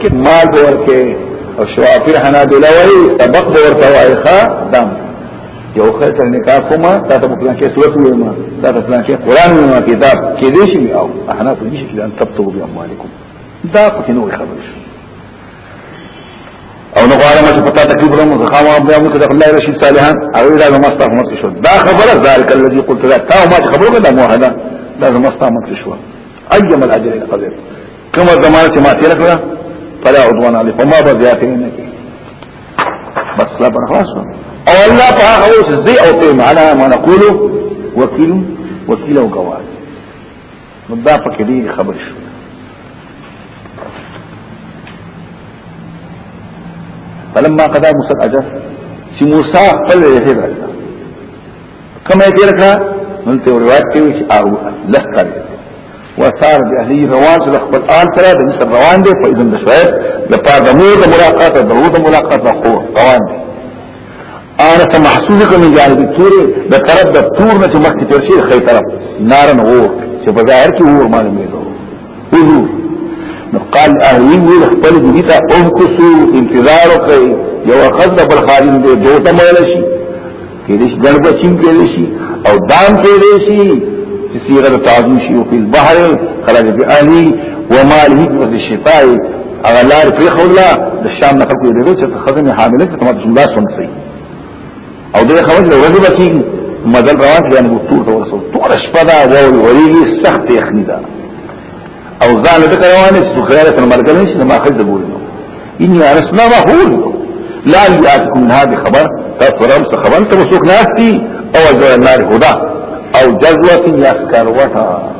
کې مال ورکه او شوافی حنابلہ وای سبق ورته وای ښا دم یو خطر نکاح کومه تا ته پلان کې سورۃ ویما تا ته پلان کې قران ویما کتاب کې دې شي او احنا په دې شي چې ان تبتو بیا مالکم دا پکې نو خبرې او نو غواړم چې پتا تکلیف ورم زه خامو بیا موږ ته الله رشید صالحان او دا ما ستاسو مت شو دا خبره ذالک الذي قلت لك تا ما خبره کړه مو هدا دا ما ستاسو مت شو ايما الاجر القدر کما زمانه چې ما تیر کړه فلا عدوان علی فما بذات نه کی بس لا بر خلاص او الله په هغه اوس زی او په معنا ما نقول وکیل وکیل او گواهی نو دا پکې دی خبر شو فلما قضا موسی الاجر چې موسی خپل یې ده کمه یې درکا نن ته روایت کوي چې او لکر وصار باهلی روان چې خپل آل سره د مصر روان دي په اذن د شعیب د پاره د مور د ملاقات د مور د ملاقات خو روان دي انا ته محسوس کوم جانب تورې د طرف د تور نه چې مخکې تر شي خې طرف نارن اور چې په ظاهر کې اور باندې مېلو حضور نو قال اهلی ویل خپل دې ته او کوسو انتظار وکړي یو خد پر خادم دې دوته مړ شي کې دې ګړب چین کې دې شي او دام کې دې شي چې صيغه تعظیم شي او په بحر خرج به اهلی وماله وذ الشفاء هغه لار پرې خولا د شام نه خلکو دې چې خزنه حامله چې تمام الله سم سي او دې خوځ له ورځې بچي مدل روان دي ان ټول ته ورسو ټول شپه دا وو وريږي سخت یخني دا او ځان دې روانه سو خیره تر مرګ نه شي ما خځه بوله اني ارسنا ما هو لا ياتكم من هذه خبر تفرم خبر ته وسوک ناس دي او جوه النار هدا او جزوه يسكر وتا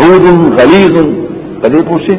عود غليظ قد يبوشي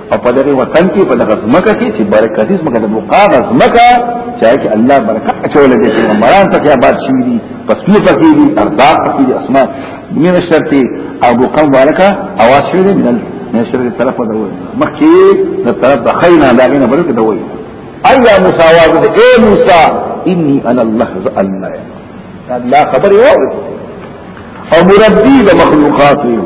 او په دغه وطن کې په دغه ځمکه کې چې برکتي ځمکه د بقا ځمکه چې هغه الله برکت اچول دي چې مران ته آباد شي دي پسونه پکې دي ارزاق پکې دي اسماء من الشرط او بقا مبارکه او شي دي من من شر طرف د وای مخکې د طرف د خینا داغینه بلک د وای ایا مساوات د اے موسی انی انا الله ز الله الله خبر یو او مربی د مخلوقات یو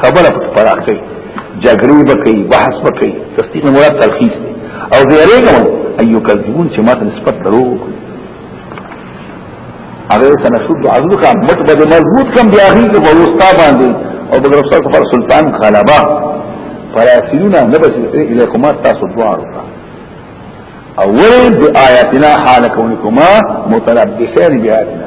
خبره په پراخ کوي جګړې به کوي بحث به کوي تصدیق مراد تلخیص دی او زیرې کوم ايو کذبون چې ماته نسبت درو هغه سره شو د عزو کا مت به مضبوط کم دی هغه کې وروستا باندې او بغیر افسر پر سلطان غلبا فراسینا نبس الیکما تاسو دوار اول بآیاتنا حال کونکما متلبسین بآیاتنا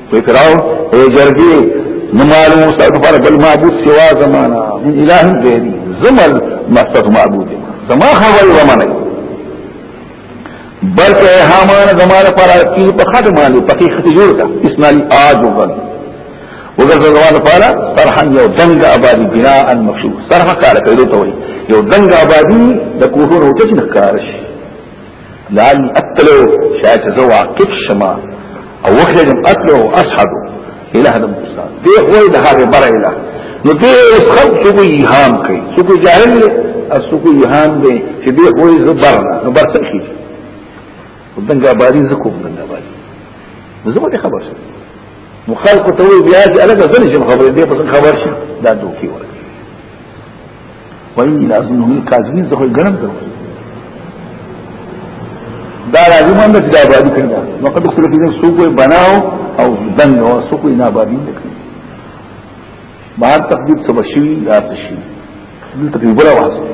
وکراو اے جرګي نمالو مستغفر بل معبود سوا زمانہ من الہ غیری زمل مستغ معبود زما خبر ومنه بلکې هامان زمانه پر کی په خدمانه په کی ختی جوړ کا اسماعیل آج وګل وګل زمانه پر سرحن یو دنګ آبادی بنا ان مخشوب سرح کار کړو ته وي یو دنګ آبادی د کوهونو ټچ نه کار شي لعلي اتلو شاید زه واقف شما او وخیدم اتلو اشهد اله د موسی دی خو د هغه بر اله نو دې خلق څه کوي هام کوي څه کوي جاهل دی څه کوي هام دی چې دې خو یې زبر نو بر څه کوي ودنګا باري زکو ودنګا باري نو زه به خبر شم نو خلق ته وی بیا چې الګ ځنه خبرې دې په خبر شي دا دوکي ورته وإني لازم من الكاذبين زخوي غنم درو دا راځي باندې چې دا باندې کړی دا نو قد خپل کې سو کوی بناو او دنګ او سو کوی نه باندې کړی بهر تقدیر څه بشوي یا څه شي دلته په بل واسطه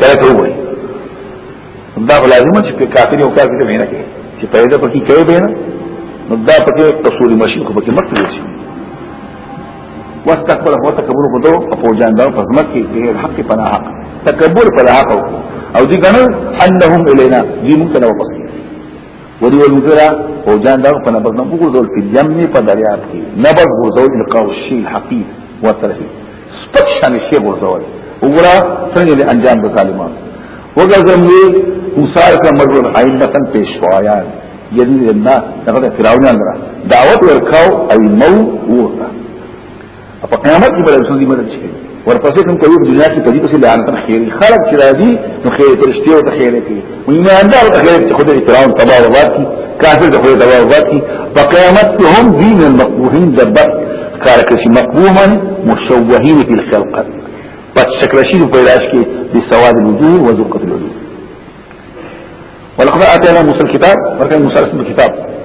کله ته وایي دا لازم چې په کافر او کافر کې نه کوي چې پیدا پکې کوي به نه نو دا پکې تصور مشي خو پکې مت وي واستكبر هو تکبر کو دو په جان دا په ځمکه کې غیر حق په نه حق تکبر په حق او دي کنه انهم الینا دي مونږ ته واپس ودي ولمدرا او جان دا په نه بدن وګورل په جمع په دریاب کې نبض ورته القاو الشيء الحقيقي وترهي سپک شان شي ورزول وګړه څنګه دې انجام د طالبانو وګرځم دې وصار کا مرو عینتن پیشوایان یعنی نه هغه فراون اندرا دعوت ورکاو ایمو ورته په قیامت کې به رسول دې مدد شي ورپسې کوم کوي دنیا کې په دې کې لعنت خیر خلق چې راځي نو خیر پرشتي او خیر کوي ایماندار ته خیر چې خدای کرام تبا وبات کی کافر ته خدای تبا وبات کی په قیامت کې هم دین المقبوحین دبر کار کوي مقبوحا مشوهین فی الخلقه پس شکل شي په علاج کې د سواد الوجوه و ذوقت الوجوه ولقد اتینا موسی الكتاب ورکه موسی الكتاب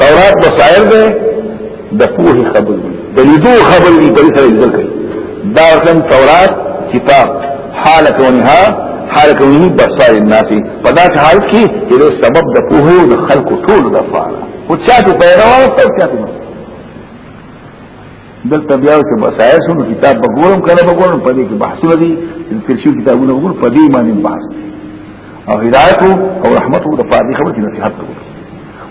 تورات بصائر ده د پوه خبر دی د لیدو خبر دی د سره لیدل کوي دا څنګه تورات کتاب حالت ونها حالت ونها بصائر الناس په داس حال کې چې سبب د پوه او د خلق ټول د فعال او چاته پیدا او څه چاته دلته بیا چې مسایل شنو کتاب بګورم کنه بګورم په دې کې بحثونه دي تر شو کتابونه وګور په دې باندې بحث او هدایت او رحمت او فاضي خبر کې نصيحت کوي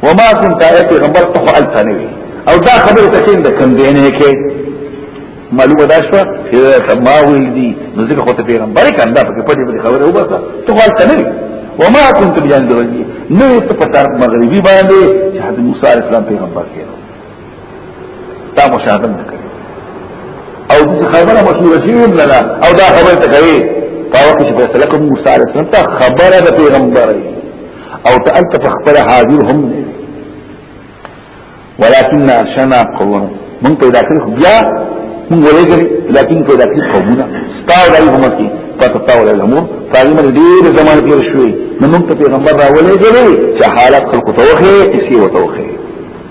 وما كنت ايت غبر ته التنوي او دا خبر ته کین د کم دینه کې معلومه دا شو چې ما ویل دي نو ځکه خو ته پیغمبر کړه دا په دې خبره وباسه ته التنوي وما كنت بجانب رجي نو ته په طرف مغربي باندې چې حضرت موسی عليه السلام پیغمبر کړه تا مشاهده نه کوي او دې خبره مشهور شي نه دا او دا خبره ته کوي فاوق چې فیصله کوم موسی علیه السلام ته خبره د پیغمبر او ته انت فخبر حاضر هم نه ولكن ارشنا قوم من پیدا کړی خو بیا من ولې کړی لكن پیدا کړی قومونه ستاو دای هم کی فتتاو له امور فاغمن ډیر زمانه تیر شوی نو موږ ته پیغمبر راولې کړی چې حالت خلق توخه اسی وتوخه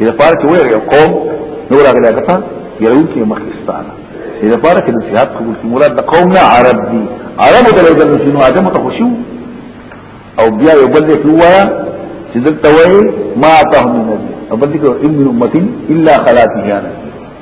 اذا پاره کې وایي قوم نور هغه لګتا یو کې مخستانه اذا پاره کې نصيحت قبول کی مراد د قوم نه عرب دي عرب ته لګل شنو ادم ته خوشو او بیا یو بل کې وایا چې دلته وایي ما ته من نبی او بل کې ان امه الا خلاتها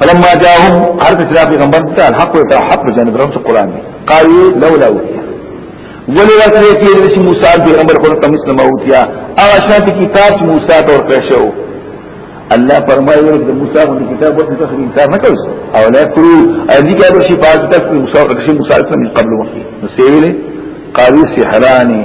فلما جاءهم هر کتاب پیغمبر ته الحق او حق جن درم ته قران دی قالوا لولا اوتیا ولی ورته کې چې موسی پیغمبر خو ته مسلم اوتیا هغه شان کتاب موسی ته ورکړ شو الله فرمایي ورته د موسی باندې کتاب ورته ته انکار نه کوي او لا کړو دې کې به شي پاک تک موسی او موسی سره قبل وخت نو سیویلې قالوا سحرانی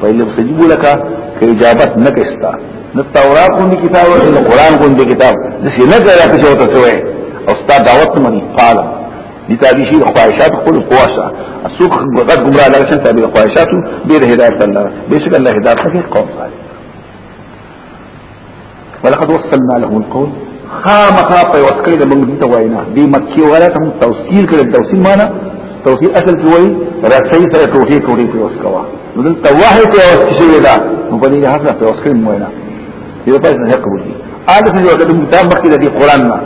په لږ سجبو لکه که اجابت نه کښتا نه تورات کوم کتاب او نه قران کوم کتاب د څه نه ځای کې شوته سوې او ستا دعوت مني قال دي تابع شي خواهشات خپل قواشه اسوق غد ګمرا لږ څه تابع خواهشات به هدایت الله به شکل الله هدایت کوي قوم صالح ولقد وصلنا له القول خامخا په وسکړه د موږ ته وینا دی مکی وغیرہ ته توصیل کړي توصیل معنا توصیل اصل کې وایي رسې سره ټوټه ټوټه په وسکوا نو دلته وحی په وسکه شوی دا نو په دې هغه په وسکړه مو وینا یو پاتې نه قبول دي اته چې وکړه موږ ته مخکې د قرآن نه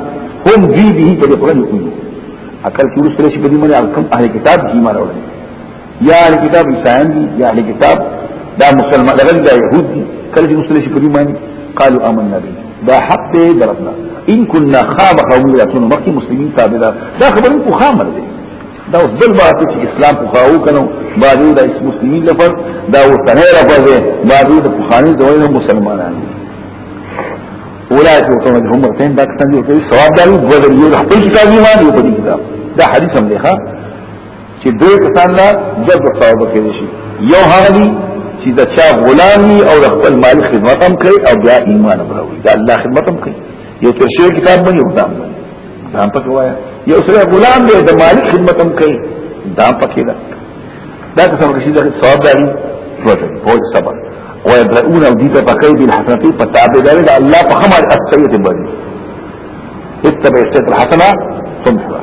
هم دی به په قرآن کې عقل کې ورسره شي په دې باندې کوم اهل کتاب ایمان اوري یا اهل کتاب عیسایان دي یا اهل کتاب دا مسلمان دا غیر دا يهود دي کله چې مسلمان شي پرې مانی قالوا آمنا به دا حق دې دربنا ان كنا خام قومي راتون مخکې مسلمانین تابعدار دا خبرې کو خامر دي دا اوس دل باندې چې اسلام په خاو کنو باندې دا اس مسلمانین لپاره دا ورته را پځه باندې د بخاری دوی مسلمانان دي اولاد یو څو هم ورته دا څنګه یو ثواب دی دوه یو خپل کتاب دی باندې په دې کتاب دا حدیث هم دی ښا چې دوی کسان لا جذب ثواب کوي شي یو هغه دي چې دا چا غلامي او خپل مالک خدمت هم کوي او بیا ایمان هم راوړي دا الله خدمت هم کوي یو تر شی کتاب باندې وځم دا پکې وایا یو سره غلام دی د مالک خدمت هم کوي دا پکې ده دا څه څنګه شي دا ثواب دی پروته په صبر او يدعون او دي ته پکې دي حسنتي په تابع دی دا الله په خمر السيئه باندې اتبع السيئه الحسنه تمحها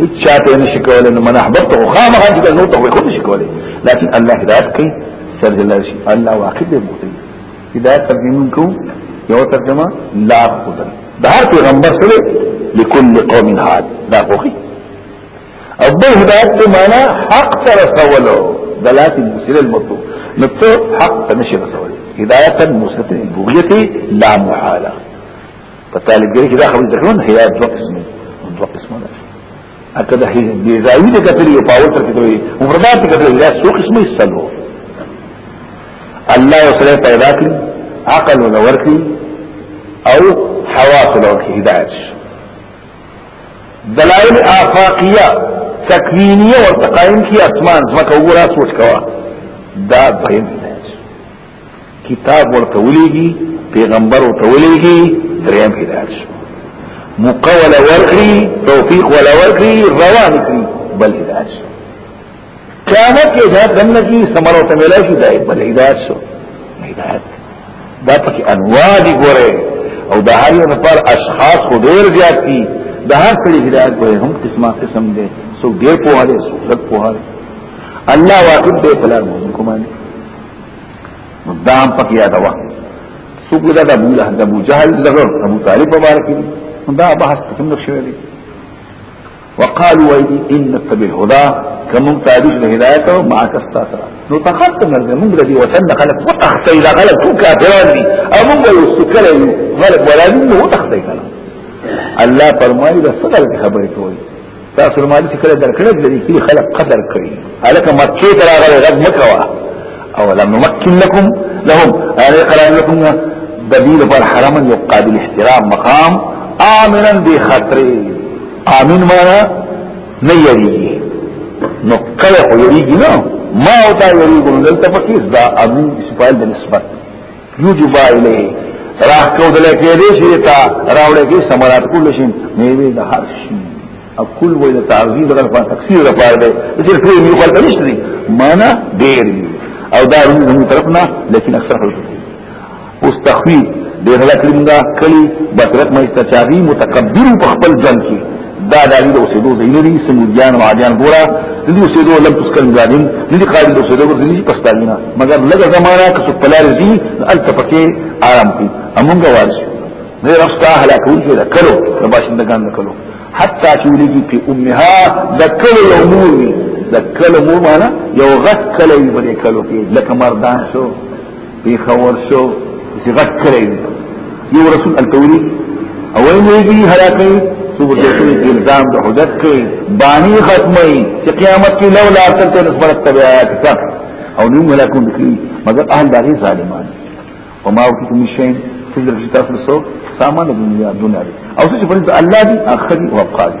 هیڅ چاته نشي کولای نو من احببته خامخ انت نو ته خو نشي کولای لكن الله هدایت کوي سر جل شي الله واقع دې مختلف هدایت ترجمه کو یو ترجمه لا قدر ده هر پیغمبر سره لكل قوم هاد دا خوخي او به هدایت ته معنا حق سره سوالو دلات المسل المطلوب نو حق نشي رسول هدایت المسل بغيتي لا محاله په طالبګری کې دا خبره ذکر نه هيا دوه قسمه دوه قسمه ده اته د بیزاوی د کتل یو پاور تر کتل مفردات کتل دا څو قسمه سلو الله وسره پیدا کړ عقل او نور کړ او حواس او نور هدایت دلائل آفاقیه تکوینیه ورته قائم کی اسمان زمکه وګورا سوچ کوا دا بین کتاب ورته ولېږي پیغمبر ورته ولېږي دریم هدایت شو مقول ورکړي توفیق ولا ورکړي روان کړي بل هدایت شو قیامت کې دا دنه کی سمرو ته ملای شي دا بل هدایت شو هدایت دا پکې انواع دي ګوره او د هر یو لپاره اشخاص خو ډېر زیات دي د هر څه هدایت ګوره هم قسمه قسم دي سو ډېر په هاله سو لږ په هاله الله واقف دې په لار مونږ کومه مدام پکې یاد وا څوک دا د ابو لهب ابو جهل دغه ابو طالب مبارک دی دا بحث څنګه شوی دی وقالوا ايدي ان تبي الهدى كم تاريخ الهدايه مع كستاسرا نو تخطم لرده من الذي وسن خلق وتخطي الى غلط كو كافران دي او من بلو سكر غلط ولا دين هو تخطي كلام الله فرمائي ده صدر خبرك وي تاسو نو مالي کله درکړل د دې خلک قدر کړی الکه مکه ته راغلی غږ مکوا او لم نمكن لكم لهم انا قرار لكم بديل پر حرما يقابل احترام مقام امنا بخطر امن معنا نه یریږي نو کله خو یریږي نو ما او تا یریږي نو دلته پکې دا امن سپال د نسبت یوجبا الی راخ کو دل کې دې شي تا راوړې کې سمرات کول شي میوه د هر شي اکل وې د تعزیز غل په تکثیر لپاره دې چې ټول یو خلک نشته دي معنا ډېر او دا موږ طرفنا لیکن اکثر خلک اوس تخویف دې غلط لمدا کلی بطرت مې استچاغي متکبر په خپل ځان کې دا د دې اوسېدو ځای نه دي سمودیان او عادیان ګورا د دې اوسېدو لم تسکن ځانیم د دې قاعده اوسېدو د دې پښتانه مګر لږه زمانہ که څو پلار دي الته پکې آرام کوي امونګه واسي نه راستا هلاکون کې دا کلو د باشندگان نه کلو حتی چې ولګي په امها د کلو یو مور وي د کلو مور معنا یو غت کلو وي په کلو کې لکه مردان شو پیښور شو چې غټ کړی یو رسول التوری او یې هلاکې څو ورته الزام د حجت کوي بانی ختمي چې قیامت کې لو لا تلته نسبت تبعات تا او نو ملکون بکری مگر اهل دغه ظالمان وما اوتیتم من شيء تدرك تاسو سو سامان دنیا دنیا او څه چې فرض الله دي اخري او ابقالي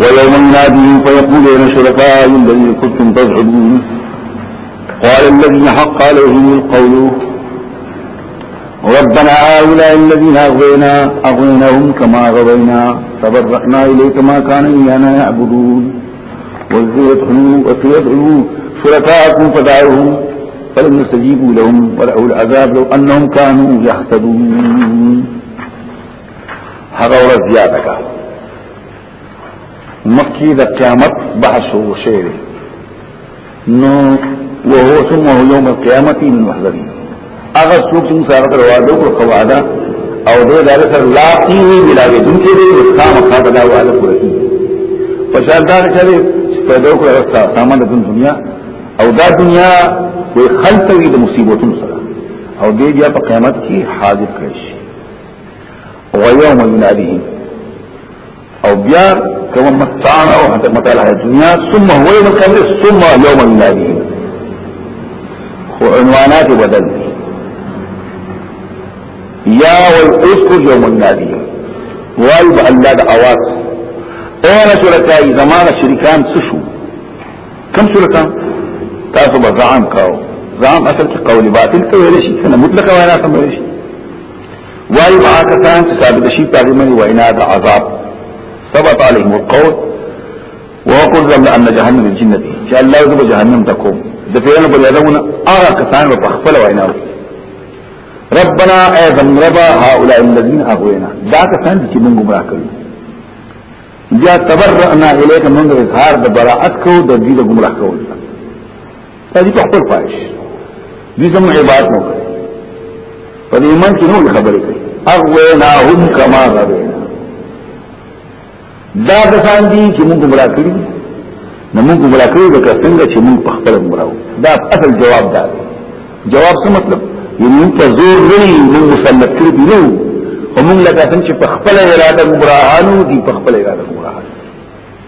ويوم الناديهم فيقول أين شركاء الذين كنتم تزعمون قال الذين حق عليهم القول ربنا هؤلاء الذين أغوينا أغويناهم كما غوينا تبرأنا إليك ما كانوا إيانا يعبدون وفي يدعو شركاءكم فدعوهم فلم يستجيبوا لهم ولأه العذاب لو أنهم كانوا يحتدون هغه ورځ یاد کا مکی د قیامت بحث وشیر نو وهو ثم هو يوم القيامه من المحذرين هغه څوک چې سره تر وعده او قواعده او دې دغه سره لاقي بلا بدون کې دې اسلام خاطر دا وعده پوره کی په شان دا چې په دې کو سامان د دنیا او دا دنیا وي خلطوي د مصیبتونو سره او دې بیا په قیامت کې حاضر کړي ويوم يناديهم او بیا کوم متعنا او حتى متعنا الدنيا ثم هو يوم القبر ثم يوم يناديهم خو عنوانات بدل دي یا واذكر يوم النادي وای به الله د اواز انا شرکای زمانه شریکان څه شو کم شرکان تاسو به ځان کاو ځان اصل کې قول باطل کوي شي کنه مطلق وینا کوي شي وایو هغه کسان چې ثابت شي په منی وینا د عذاب ثبت عليهم القول وقل لهم ان جهنم الجنه چې الله دې جهنم تکوم د پیرانو په یادونه هغه کسان په خپل وینا ربنا اذا ربا هؤلاء الذين اغوينا دا کسان چې موږ ګمرا کړو بیا تبرأنا الیک موږ اظهار د براءت کو د دې ګمرا کول تاسو په خپل خواهش دې زمو عبادت نو کوي په دې من کې نو خبرې کوي اغویناهم کما غوینا دا کسان دي چې موږ ګمرا کړی نو موږ ګمرا کړی د څنګه چې موږ په خپل ګمراو دا اصل جواب دا دی جواب څه مطلب یعنی موږ ته زور غړي موږ مسلط کړی دی نو هم لکه څنګه چې په خپل اراده ګمراهانو دي په خپل اراده ګمراهانو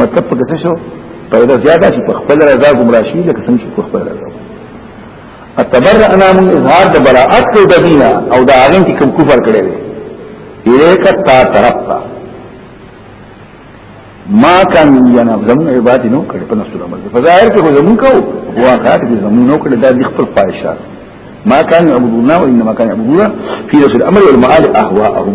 مطلب په کته شو پیدا زیاده شي په خپل رضا گمراه شي لکه څنګه چې په خپل رضا اتبرأنا من اظهار د براءت کو د دینه او د هغه کې کوم کفر کړي وي الیک تا ترقا ما کان ینا زمون عبادت نو کړي په نسل عمل په ظاهر کې زمون کو واقعات کې زمون نو کړي د خپل خواهشات ما كان يعبدون الله وإنما كان يعبدون في نفس الأمر والمعال أهواءهم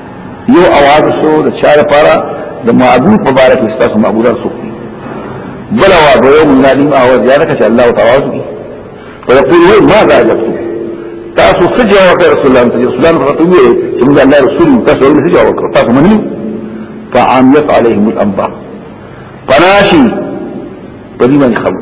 یو اواز شو د چا لپاره د معبود مبارک استاسو معبود سره سوق بل اواز یو منادی ما اواز یاره کچ الله تعالی کی ويقول وين ماذا اجبتم تاسو سجا وکړه رسول الله صلی الله علیه وسلم چې موږ الله رسول تاسو له سجا وکړه تاسو منني فعاميت عليهم الانباء قناشي په دې باندې خبر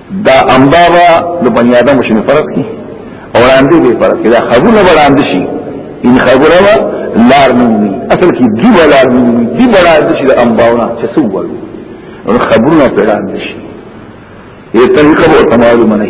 دا امبابا د بنی آدم شنو فرض کی اور اندی به فرض کی دا خبول وړاند شي ان خبول وا لار نومي اصل کی دی ولار نومي دی وړاند شي د امباونا چې سو ورو اور خبول نه وړاند شي یې طریقه به تمام منه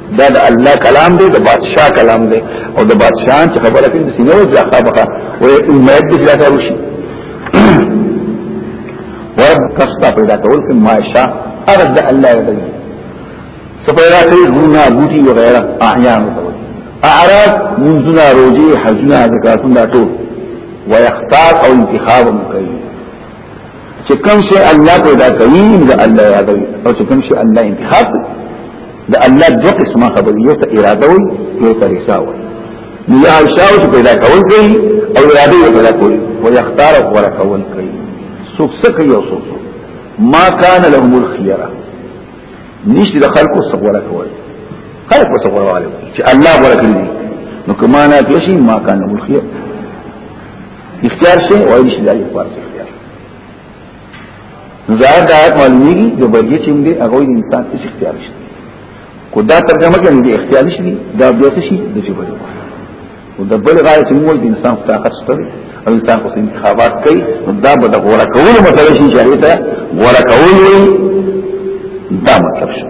دا د الله کلام دی د بادشاہ کلام دی او د بادشاہ چې خبره کوي د سینو ځخه خامخا او امید دې لا کارو شي ورب کستا پیدا کول کې ماشا هغه د الله دی سپیدا کوي ګنا بوټي وغیرہ احیان کوي اعراض منځنا روزي حجنا زکاتونه ټول ويختار او انتخاب کوي چې کوم شي الله پیدا کوي نو الله یادوي او چې کوم شي الله انتخاب د الله د قسمه خبرې یو ته اراده وي یو ته رسا وي نو یا شاو چې پیدا کول کوي او اراده یې پیدا کوي او یختار او غره کول کوي څوک څه کوي او څوک ما کان لهم الخيره نشته د خلکو څه غره کول خلکو څه غره والي چې الله غره کوي نو کمانه پیشي ما کان لهم الخيره اختیار سے وائل شدہ اخبار سے اختیار ظاہر دا آیت معلومی گی جو برگی چنگے اگوی دی انسان اس اختیار شد کو دا ترجمہ کرنے دی اختیار شد دا بیوت شد دا جو برگی و دا بل غایت موی دی انسان کو طاقت شد او انسان کو انتخابات کئی و دا با دا غورا کول مطلب شد جاریتا غورا کول دا مطلب شد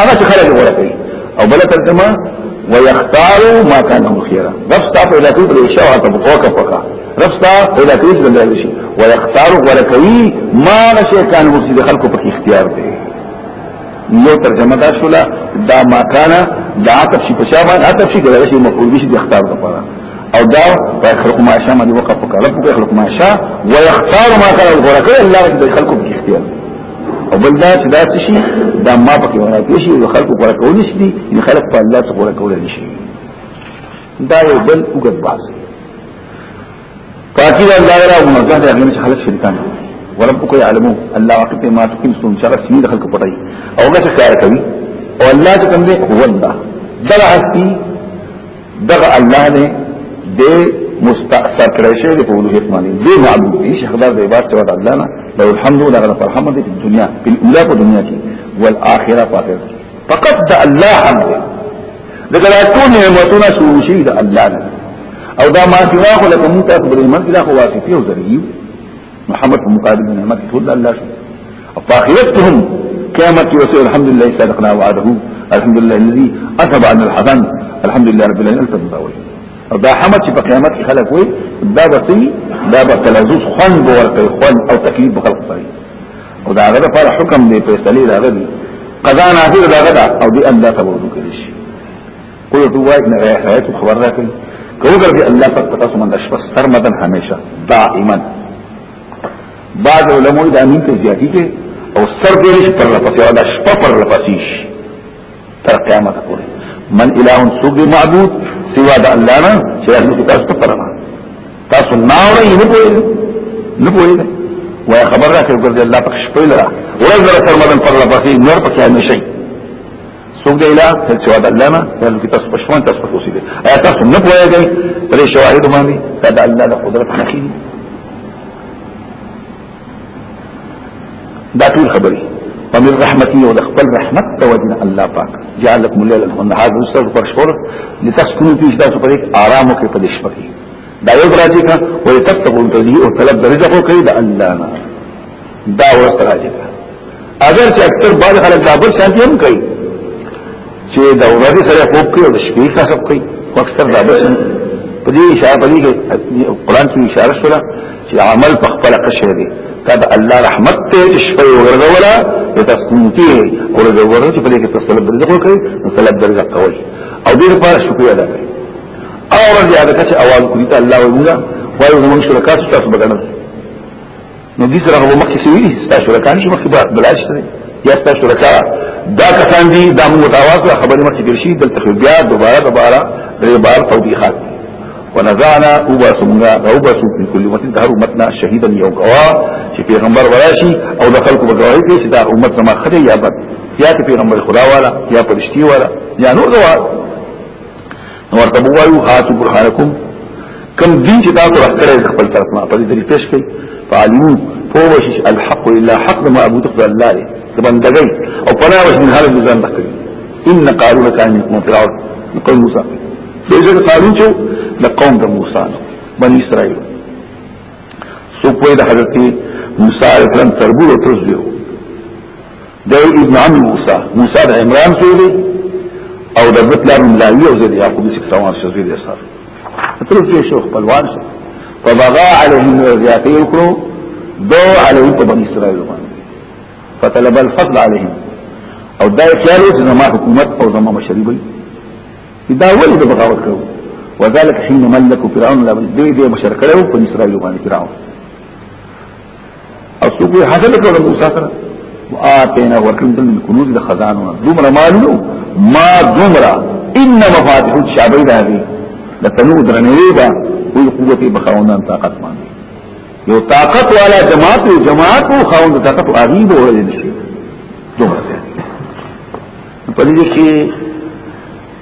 هغه چې خلک غوړه کوي او بل ترجمه ويختار ما كان مخيرا رب ستا پیدا کړی د شوا ته په کوکه پکا رب ستا پیدا کړی د دې شي ويختار غوړه کوي ما نشه کان مخي د خلکو په اختیار دی نو ترجمه دا شولا دا ما کان دا عطف شي په شا باندې عطف شي دغه شي مفعول به شي د اختیار لپاره او دا خلق ما شاء ما دی وقف وکړه رب خلق ما شاء ويختار ما كان غوړه کوي الله د خلکو په اختیار دی او بل دا چې دا شي دا ما پکې ورکړي شي او خلکو پر کول شي نه خلک په الله ته پر کول شي دا یو بل وګت باز پاکی دا الله را غوڼه دا هغه چې خلک شرکان وربک يعلمو الله وقت ما تكن سن شر سنين خلق پټي او هغه څه کار کوي او الله ته کوم دی هو الله دغه هستی دغه الله نه د مستأثر کړی شوی د پوهو حکمت دی معبود دی شیخ دار د عبادت سره الله نه له الحمد لله غره فرحمت دی دنیا په اوله په دنیا کې والآخرة په آخرت فقط د الله حمد دغه ټول نعمتونه شروع شي د الله نه او دا ما سوا خو لکه مونږ تاسو بل ایمان کې دا خو واسطي او ذریعہ محمد په مقابل د نعمت ټول الله شو او په آخرت کې هم قیامت کې وسه الحمد لله صدقنا وعده الحمد لله الذي اثب عن الحسن الحمد لله رب العالمين التمداوي او دا حمد چې په قیامت کې خلک وي دا بسي دا به تلذذ خوان به ورکړي خوان او تکلیف به خلق کوي او دا هغه لپاره حکم دی په سلی راغلی قضا نافذ دا غدا او دی الله تبارک وتعالى قل تو وای نه آیات خبر راکړي کوګر دی الله پاک تاسو من شپه سرمدن همیشه دائما بعد علماء د امین ته زیاتی کې او سر دې نش پر لپسې او د شپه پر لپسې تر قیامت پورې من اله سوق معبود سوا د الله نه چې هغه تاسو ته پرما تاسو ناوړې نه پوي نه پوي وای خبر راکړي ګرځي الله پاک شپه لرا ورځ سرمدن پر لپسې نور پکې همیشه څوک دی اله هل سوا د الله نه هل کې تاسو پښمن تاسو پکې اوسېږي ایا تاسو نه پوهیږئ پر شواهد باندې دا د الله د قدرت نخي دا ټول خبرې ومن رحمتي او د خپل رحمت توجنا الله پاک جعلت من ليل النهار رسل پر شور لتسكنوا فيه تاسو پرې آرام او کې پدې شپه کې دا یو راځي کا ولتتقوا تذي او طلب درجه کو کوي د الله نه دا ورته راځي اگر چې اکثر بعض خلک دا بل شانتي هم کوي چې دا ورته سره خوب کوي او د شپې څخه خوب کوي اکثر دا بل شانتي په دې اشاره په دې کې قرآن کې اشاره شوه چې عمل په خپل قشه دی دا د الله رحمت ته شپه وګرځولا د تسنتی او د ورځې چې په دې کې تسلط درځه کوي نو تسلط درځه کوي او دې لپاره شکریا ادا کوي او ورځي هغه چې اواز کوي ته الله ومنه وایو زموږ شرکات تاسو بغنه نو دې سره هغه مخکې سوي ستا شرکان شي مخکې بلاش ته یا ستا شرکا دا کسان دي دا موږ تاواز خبرې مخکې درشي دلته بیا دوباره دوباره د بار توضیحات ونزعنا اوباسمنا اوباسو من كل امت ده امتنا شهيدا يوم قوا چې پیغمبر وراشي او د خلکو بګواهي کوي چې دا امت زما خدای یا بد یا پیغمبر خدا والا یا پرشتي والا یا نور والا ورته وایو هاتو برهانکم کم دین چې تاسو راکړی خپل طرف نه په دې پیش کړئ فعلمو فوش الحق الا حق ما ابو تقدر الله دې بندګي او پنا وش من هر ځان بکړي ان قارون کان من فرعون قوم موسی دغه قارون چې د قوم د موسی بني اسرائيل سو په د حضرت موسی عليه السلام تربور او ترزيو دا ابن عم موسى موسى دا عمران سيدي او دا بطل ابن لاوي او زيد يعقوب سيك سوان سيدي يسار اتلو كي شوخ پلوان شو فبغا عليهم وزياتي يكرو دو عليهم بني اسرائيل فطلب الفضل عليهم او دا خیالو چې زما حکومت او زما مشري وي دا ولې د بغاوت کړو وذلك حين ملك فرعون لا دې دې مشر کړو په اسرائيل باندې فرعون اسوګي حاصل کړو موسی سره واتینا ورکړم د کنوز د خزانو دومره مالو ما دومره ان مفاتيح الشعبي داغي لتنو درنوي با وي قوتي بخاونان طاقت مان یو طاقت والا جماعت یو جماعت او خاوند طاقت اغي به ولې نشي دومره په دې کې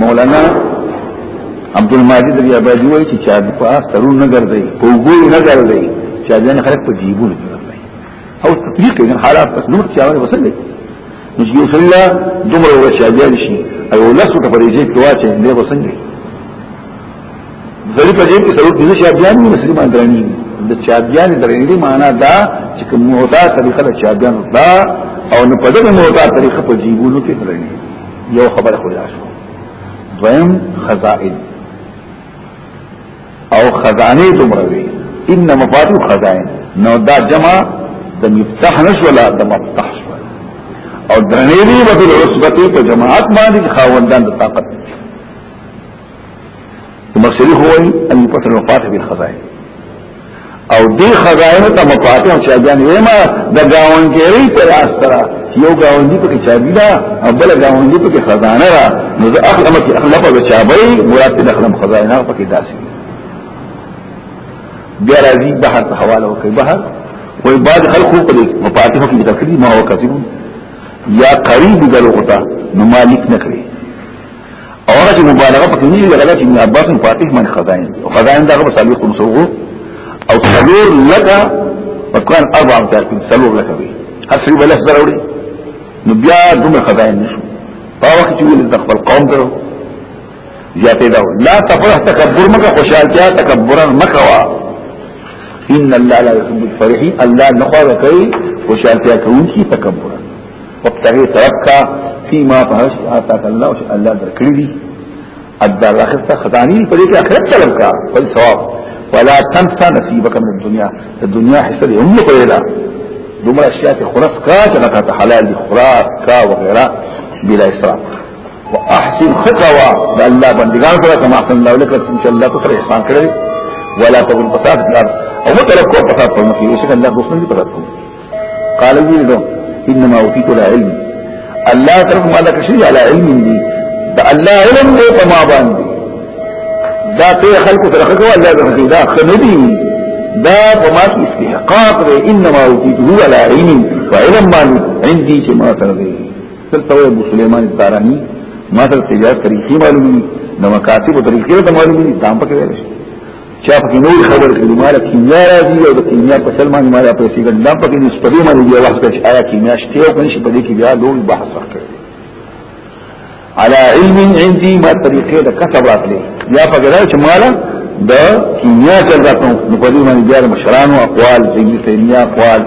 مولانا عبد المجید بیا باجی وایي چې چا په اثرون نه ګرځي په وګو نه ګرځي چې ځان خلک په جیبونو کې ګرځي او تطبیق یې حالات په نور چا باندې وسلې نو چې یو سلا دومره ورشاګل شي او لاسو ته پرېږي چې واچي دې وسنګي زری په دې کې څلور دې شابيان نه مسلمان درني د شابيان درني معنا دا چې کوم موتا طریقه د شابيان دا او نه په دې موتا طریقه په جیبونو کې درني یو خبره خو لا شو دویم خزائن او خزانه دومره وي ان مفاتيح خزائن نو دا جمع د مفتاح نشو لا د مفتاح شو او درنې دی په عصبتي په جماعت باندې خاوندان د طاقت مقصدی هو ان يفصل مفاتح بالخزائن او دې خزائن ته مفاتح چې ځان یې ما د گاونګری پر استرا یو گاونګی په کې چابي دا او بل گاونګی په کې خزانه را نو زه اخلم کې اخلم په چابي مراد دې اخلم خزائن په کې داسي بیا راځي بحر په حواله وکي بحر وای بعد خلکو په دې مفاتح کې ذکر دي ما وکړي یا قریب دلوغتا نو مالک نکړي او هغه مبالغه پکې نه لګا چې ابن عباس په فاتح من خزائن او خزائن دا غو سالي کوم سو او تلور لگا وکړ اربع امتار کې سلور لگا وي هر څه بلس دروړي نو بیا دومره خزائن نشو په وخت چې ول د خپل قوم درو یا پیدا لا تفرح تکبر مکه خوشالتیا تکبرا مکوا ان الله لا يحب الفرحين الله نخوا کوي خوشالتیا کوونکی تکبر وابتغي ترکا فيما فهش آتاك الله وش الله درکړي دي الدار الاخره خداني په دې کې اخرت طلب کا په ثواب ولا تنسى نصيبك من الدنيا الدنيا حصل هم په دې دومره اشیاء ته خلاص کا چې غته حلال دي خلاص کا وغيرها بلا اسراف واحسن خطوا دا الله بندگان سره کما احسن الله لك ان شاء الله تسر احسان کړی ولا تقول فساد الارض او متلکو فساد فرمکی وشک الله دوستن کی طرف قال جی دو انما اوتیت العلم الله طرف ما لك شيء على علم دي دا الله علم دې په ما باندې دا ته خلق ترخه کو الله دې دا خندي دا په ما کې استحقاق دې انما اوتیت هو على علم وعلم ما عندي چې ما سره دې دلته وې ابو سليمان الداراني ما سره تجارت طریقې معلومي د مکاتب طریقې ته معلومي دا په کې ویل شي چا پکې نور خبر کړي مال کیمیا راځي او د کیمیا په سلمه باندې مال پیسې ګڼ دا پکې د سپدې باندې یو وخت چې آیا کیمیا شته او کني شپدې کې بیا لوی بحث وکړي على علم عندي ما طریقې د کسب راتلې یا پکې دا چې مال د کیمیا چل راته نو په دې باندې بیا مشرانو اقوال ابن تیمیه اقوال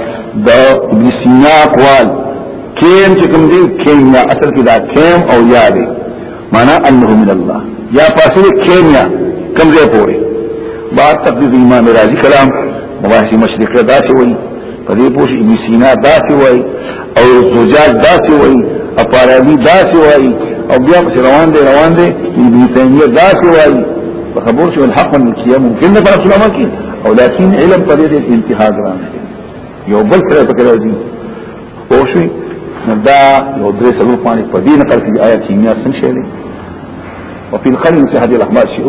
د ابن سینا اقوال کیم چې کوم دي کیمیا اصل کې دا کیم او یادې معنا انه من الله یا فاصله کیمیا کم ځای پورې بعد تقدیر امام راضی کلام مباحث مشرق دا څه وایي په دې پوښي ابن سینا دا څه وایي او زجاج دا څه وایي اپارابی دا څه وایي او بیا په روان دي روان دي ابن تیمیه دا څه وایي په خبر شو الحق من القيام ممکن نه پر سلامه کې او لكن علم پر دې انتها ګران دی یو بل سره پکې راځي او شي دا یو درې سلو پانی په دې نقل کې آیا کیمیا څنګه شي او په القلم سي هدي الاحمر شي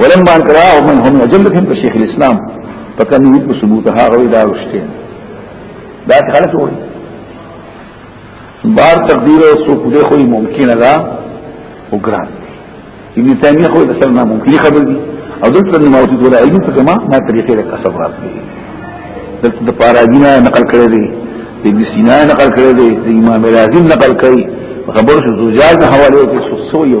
ولما انقراه من هم اجلتهم الشيخ الاسلام فكان يثبت ثبوتها غوي دا رشتين دا خلاص وړي بار تقدیر او سو کو دې خو ممکن ده او ګران ابن تیمیه خو د سلمہ ممکن خبر دي او دلته نو موجود ولا ایو ته ما ما طریقې له کسب راځي دلته د پاراجینا نقل کړی دی د ابن سینا نقل کړی دی د امام راغب نقل کړی خبر شو زجاج حواله کې سو سو یو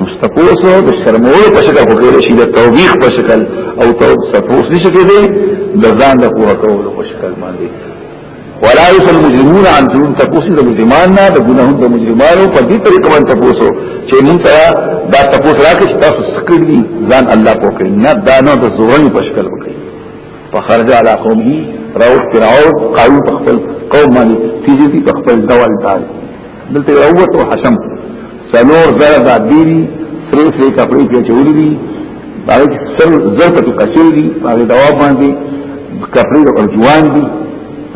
مستقوس د شرمولو په شکل خو کېدای شي د توبیخ په شکل او توب سپوس نشي کېدای د ځان د پوره کولو په شکل باندې ولا يسل مجرمون عن ذنوب تپوس د مجرمان نه د ګناهونو د مجرمانو په دې طریقه باندې تپوسو چې مونږ ته دا تپوس راکړي چې تاسو سکړي دي ځان الله په کوي نه دا نه د زورن په شکل وکړي په خرج علی قومه راو فرعون قارون په خپل قوم باندې تیزی په خپل ډول دار دلته اوت او حشم سنور زر دا دیوی سری سری کپڑی کې چوری دي باغ سر زر ته کچل دي باغ دوا باندې کپڑی او جوان دي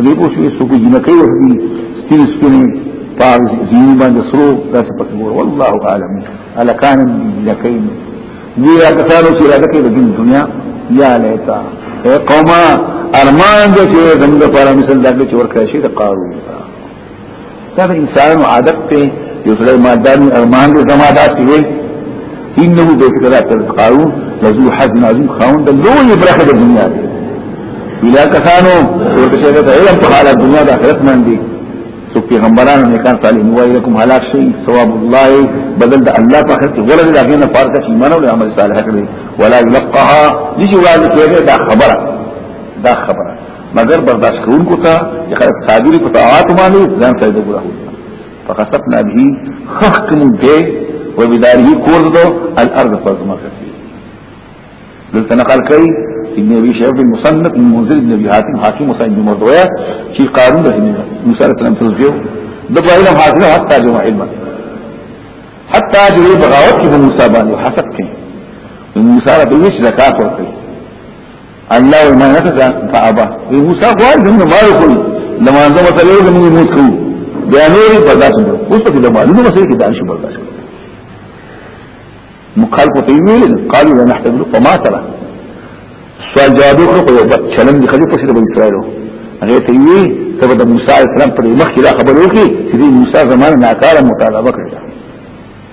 دې په شوې سو کې جنکې ورتي سپین سپین باغ زین باندې سرو داسې پکې ور والله عالم الکان لکین دې یا کسانو چې راځي کې د دنیا یا لیتا قوما ارمان دې چې زموږ لپاره مثال دغه چې ورکړی شي د قارون دا د انسانانو عادت ته یو سره مالدار ارمان دې زما داسې وي انه د فکر تر قارون لذو حزن عظیم خاون د لوی برخه د دنیا دی بلا کسانو ورته شه ته علم په حالت دنیا د آخرت باندې سو پیغمبرانو نه کار تعالی نو وایکم هلاک شي ثواب الله بدل د الله په خاطر غره د هغه نه فارغ شي منو له عمل صالح کړی ولا يلقها نشي واجب کېږي دا خبره دا خبره مگر برداشت کون کو تا چې خلک صابری په طاعات باندې ځان سره دغه راو فخسفنا به خخکم دې و بداره کور دو الارض فرضما کوي دلته نقل کوي ابن ابي شيخ بن مصنف بن منذر بن ابي حاتم حاكم وسعيد بن مردويه چې قارون رحمه الله موسی عليه السلام تزوجه د پایله حاصله حتی جو علم حتی جو بغاوت کې موسی باندې حسد کوي موسی رب ویش زکات ورکړي الله ما نفذ فأبا موسى قال من ما يقول لما انزم تليه من يموت كو بيانوري برداش بر اوس په دې معلومه مسئله کې دانش برداش مخالف ته ویل قالوا لا نحتمل فما ترى سوال جواب وکړو په یو چلن دی خلیفہ سره بن اسرائیلو هغه ته وی ته د موسی اسلام پر مخ کې دا خبر وکړي چې موسی زمانه ناکاره مطالبه کړې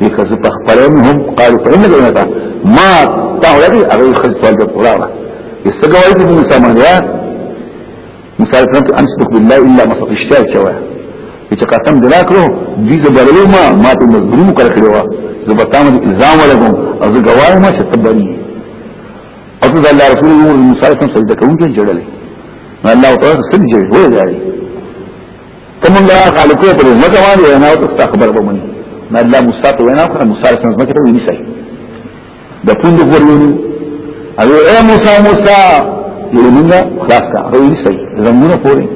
ديکه زه په خپلهم هم قالو په انه دونه تا ما تا ولدي هغه خل سوال جواب ولاړه استګوي دي موږ سامان يا مثال كنت امسك بالله الا ما استشتاك شويه چې قسم دلا کړو دې زبرلو ما ما ته مظلوم کړ کړو زبتام دې الزام ولګم او زه گواهه ما چې تبري او ته الله رسول الله صلی الله علیه وسلم سجده کوونکی جوړلې الله تعالی سجده وې ځای ته مونږه خالقو په مکه باندې وینا او ته خبر به مونږ نه الله موسی ته وینا کړه موسی سره مکه ته ونی سي د پوند ورونی او اے موسی موسی یې مونږه خلاص کا او ونی سي زمونه پوری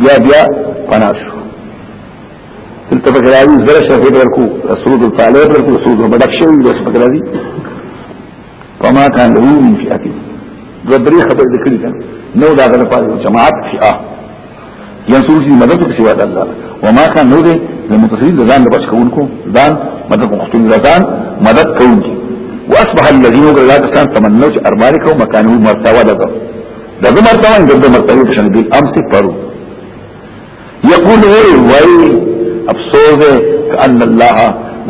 بیا بیا پناه شو دلته په راوي زره شهید ورکو رسول الله تعالی ورکو رسول الله بدک شوی د په راوي فما كان له من فئه دو درې خبرې کړې نو دا غره په جماعت فئه یا څوک چې مدد کوي سوا د الله وما كان نو دې د متصلین د ځان د بچ کوونکو ځان مدد کوونکو ځان مدد کوونکو واصبح الذين لا تسان تمنوا ارباركم مكانه مرتبه ده ده مرتبه عند ده مرتبه عشان دي امس فرو يقول ايه وي افسوس كان الله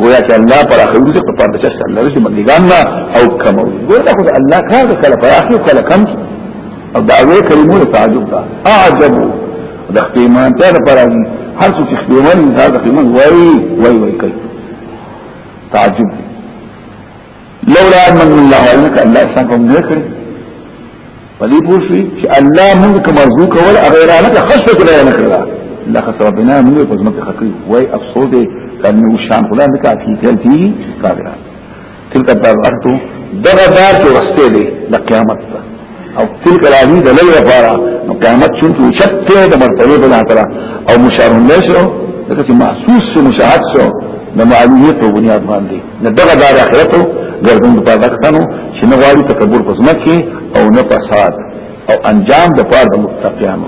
ويا كان الله پر اخر دې په پاره چې الله دې مګیګان او کمو ګورته الله کار کله پر اخر کله کم او دا وی کلمو تعجب دا اعجب د خپلمان ته لپاره دي هر څه چې خپلمان دا د خپلمان وای وای وای کوي تعجب دی لولا من الله علمك الله سبحانه نه کړی پدې پوښي چې الله موږ کوم ارزو کول غیر لك خشوت لا نه کړلا الله خسر بنا موږ په ځمکه خکې وای افسوس دې کله شان خدای نه کافي تل دي کاغرات تلک الدار الاخرتو دغه دار چې ورسته دی د قیامت ته او تلک العلی د لوی لپاره نو قیامت چې تو چته د مرتبه په لاتره او مشار الله شو دغه چې محسوس شو مشاهد شو د معلومیت په بنیاد باندې نه دغه دار اخرتو ګردون په پاتہ کتنو چې نه غواړي تکبر په ځمکه کې او نه فساد او انجام د پاره د متقینانو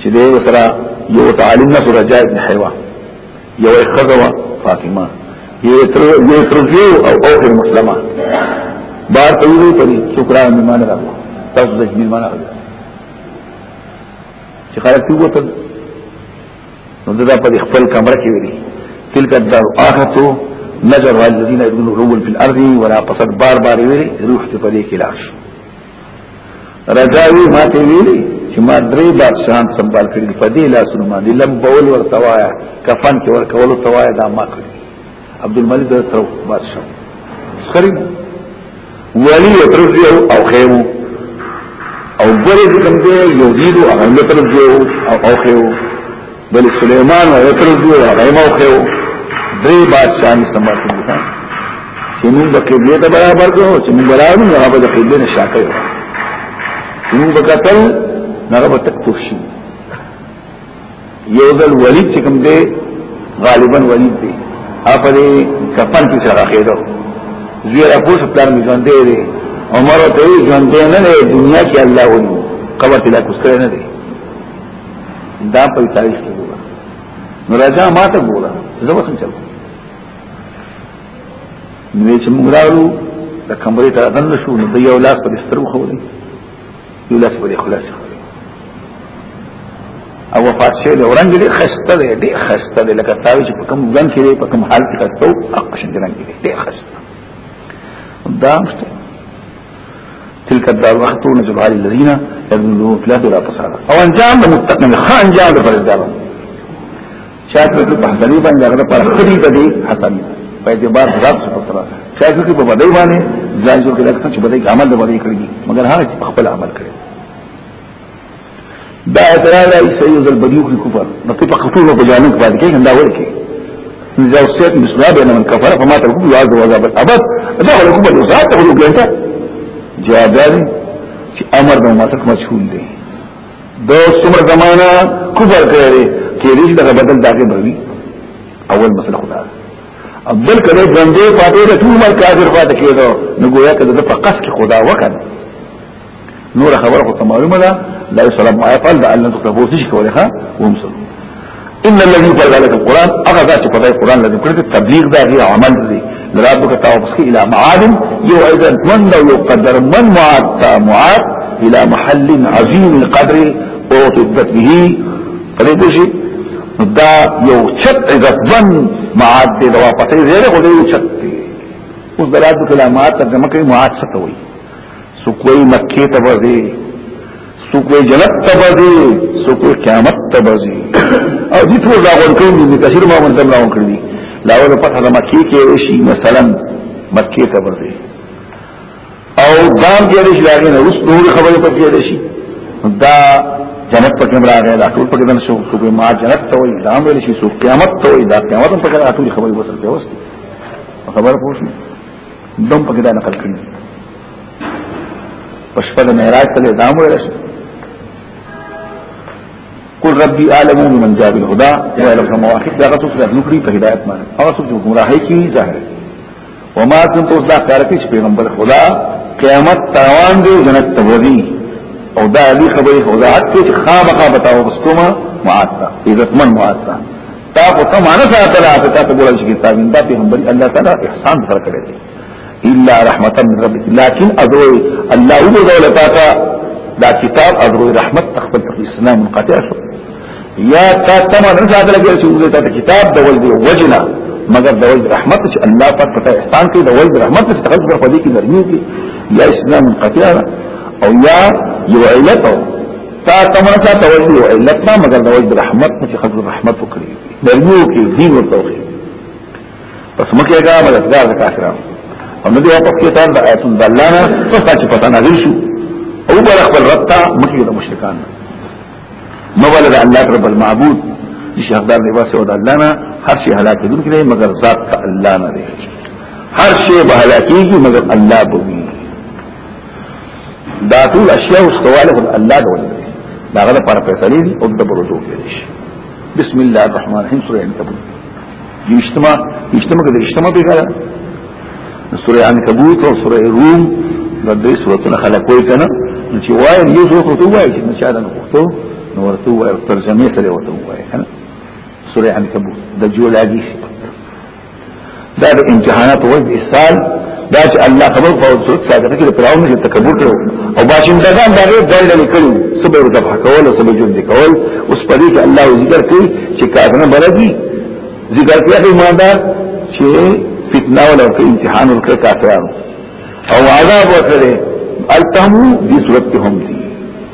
چې دې وسره یو تعلیم نه سره جائز نه حیوا یو خزوا فاطمه یو تر یو تر یو او او مسلمه بار ته وی پری شکرا مېمان راغله تاسو دې مېمان راغله چې خلک ته وته نو دا په خپل کمره کې ویلي تلک الدار اخته نجر الذين يدخلون في الارض ولا قصد بار بار ویلي روح ته پدې کې لاش رجاوی ما ته ویلي چې ما درې بادشاہان سنبال کړی په دې لاسونو باندې لم بول ورته وایا کفن کې ور کول ته وایا دا ما کړی عبد الملک د تر بادشاہ سخرین ولی ترجو او خیمو او ګورې کوم دې یو دې او هغه ترجو او خیمو بل سليمان وتر دی غیمه خو درې بادشاہان سمات دي چې موږ د قبله ته برابر کوو چې موږ راوړو نو هغه د قبله نه شاکه یو چې موږ قتل نه هغه تکتوب شي یو ځل ولید چې کوم دی غالبا ولید دی اپ دې کفن کې سره کېدو زیرا پوس پلان می ژوند دی عمر ته ژوند نه دنیا کې الله ونی قبر ته لا کوستره نه دی دا په تاریخ کې وګوره نو راځه ما ته وګوره زه وخت چل نو چې موږ راغلو د کمرې ته دنه شو نو د یو لاس په بستر خو دی یو لاس په خلاص خو او وفات شوی دی ورنګ دی خسته دی ډېر خسته دی لکه تاوی چې په کوم ځن کې دی په کوم حال کې خسته او اقشن ځن کې دی ډېر خسته دا مشته تلك الدار وحطوا نجب على الذين يبنون في الأرض ولا فسادا أو أنجام المتقين خان جام لفرزدار شاكر في بحثني بان جاغر پر خدي بدي حسن په اعتبار ذات څخه سره شاکر کې په بدی باندې ځان جوړ کړی چې بدی عمل د بدی کړی مګر هغه خپل عمل کړی دا اعتراض راځي چې یو ځل بدیو کې کفر نو په قطور په جانب باندې کې دا ورکی نزاو سیت مسلاب ان من کفر فما ترکو یاد و عذاب الابد دا له کومه د ذات له ګنټه جادل چې امر نو ماتک مشغول دی دا څومره زمانہ کفر کوي کې دې دا بدل داګه بوي اول مسله خدا ابل کله ژوندې پاتې د ټول مر کافر پاتې کېدو نو ګویا کده په قص کې خدا وکړ نور خبر خو معلومه ده لا يسلم ما يفعل ده ان تكتبوا فيه کوله ها ومسل ان الذي قال ذلك القران اغا ذات قضاء القران الذي كنت التبليغ ده غير عمل دي لربك توبسك الى معاد يو ايضا من لو يقدر من معاد معاد الى محل عظيم القدر او تثبت به قريب شيء دا يو شت اذا ظن معاد دي دوا پتہ زيره خو دې شت اوس درات کلمات ترجمه کوي معاد څه کوي سکوئی مکی تبزی سکوئی جنت تبزی سکوئی قیامت تبزی او دی ټول راغون کړی دی کثیر ما منتم راغون کړی لاول په هغه مکی کې رشي مثلا مکی تبزی او دام کې رشي راغی نو اوس نور خبره پکې رشي دا جنت پکې مرا غی دا ټول پکې دنه شو سکوئی ما جنت ته وي دام ویل شي سو قیامت ته وي دا قیامت پکې ټول خبره وسره ته وسته خبر پوښتنه دم پکې دا نقل کړی پښپا د معراج ته دا مو راشي قل ربي اعلم بمن جاء بالهدى ويعلم كما واحد دا غتو سره نکړي په هدايت باندې هغه څوک چې گمراهي کې ظاهر وما كنت ذا کارتی چې پیغمبر خدا قیامت تاوان دی جنت تبوی او دا علی خبره خدا حق چې خامخا بتاو بستوما معاتا عزت من معاتا تا په تمانه سره تلا ته تا ګول شي کتاب دا په هم الله تعالی احسان سره کړی دی الا رحمتا من ربك لكن ادعو الله وګړو لپاره دا کتاب ادعو رحمت تخبل في اسلام قاطع شو یا تا تمانه سره تلا ګول شي دا کتاب دول دی وجنا مگر دول رحمت چې الله پاک پتا احسان کوي دول رحمت چې تخبل په دې کې نرمي دي یا اسلام قاطع او یا یو علته تا تمنا تا توجه او علت ما مگر د وجه رحمت چې خلق رحمت وکړي درنو کې دین او توحید پس مکه کا مددگار کافرانو او ندی او پکې تان د آیتون د الله نه پس چې پتا نه شو او بل خپل رب ته مکه د مشرکان نو بل د الله رب المعبود نشي حقدار دی واسه او د الله نه هر شي هلاک دي کې مگر ذات ته الله نه دی هر شي به هلاکيږي مگر الله بوي دا ټول اشیاء استواله الله ډول دا غره پر فیصله دي او د برجو کې دي بسم الله الرحمن الرحیم سورہ عنکبوت دي اجتماع اجتماع کې اجتماع به کړه سورہ عنکبوت او سورہ روم د دې سورته خلق وای کنه چې وای یو څه خو ته وای چې نشاله نو خو نو ورته وای ترجمه سره ورته وای کنه سورہ عنکبوت د جولاجی صفت دا د امتحانات او د اسال دا چې الله خبر په صورت صادقه کې د فرعون چې تکبر کړو او باشندگان دا غیر ځای لري کړو صبر او ذبح کول او صبر جون دي کول اوس په دې کې الله ذکر کوي چې کارونه بلدي ذکر کوي چې ایماندار چې فتنه ولا امتحان ورکړ کافرانو او عذاب ورکړي التهمو دي صورت کې هم دي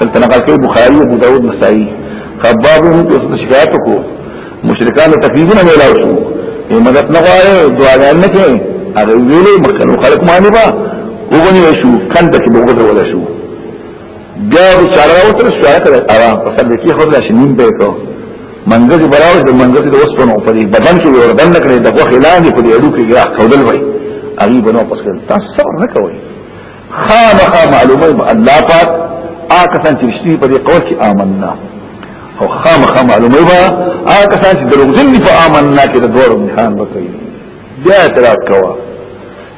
دلته نقل کوي بخاري ابو داود نسائي خبابهم په شکایت کو مشرکان تکلیفونه ویلاو شو یې مدد نه غواړي دعاګان نه کوي هغه ویلې مخکنو خلق معنی با وګنی شو کند کې بوګو ولا شو بیا چاره او تر سوال کړه آرام په سر کې خو لا شنیم به کو منګز براوش د منګز د وسپنو په دې بدن کې ور بدن کړي دغه خلانې په دې اډو کې راخ کودل وای اغي بنو پس کړ تاسو نه کوي خامخا معلومه الله پاک آکه سان چې رښتینی په دې قول کې آمنا او خامخا معلومه با آکه سان چې دروغجن دي په آمنا کې د دوه امتحان وکړي بیا اعتراف کوا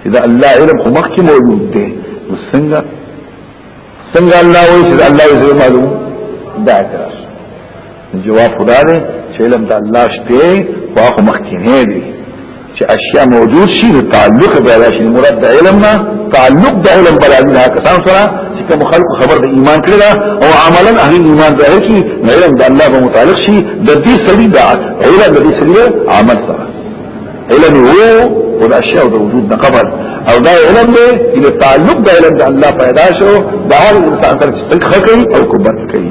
چې دا الله علم خو مخکې موجود دی نو څنګه څنګه الله وایي چې الله یې معلوم دا اعتراف جواب خدا دی چې علم د الله شته خو هغه مخکې نه دی چې اشیاء موجود شي د تعلق پیدا شي مراد د علم نه تعلق د علم بل علی هغه کسان سره چې کوم خلق خبر د ایمان کړی او عملا هغه ایمان ظاهر کی علم د الله په متعلق شي د دې سړي د علم د دې سړي عمل سره علم وو او د اشیاء د وجود نه قبل او دا علم دی چې تعلق د علم د الله پیدا شو د هر انسان سره چې خلق او کوبت کوي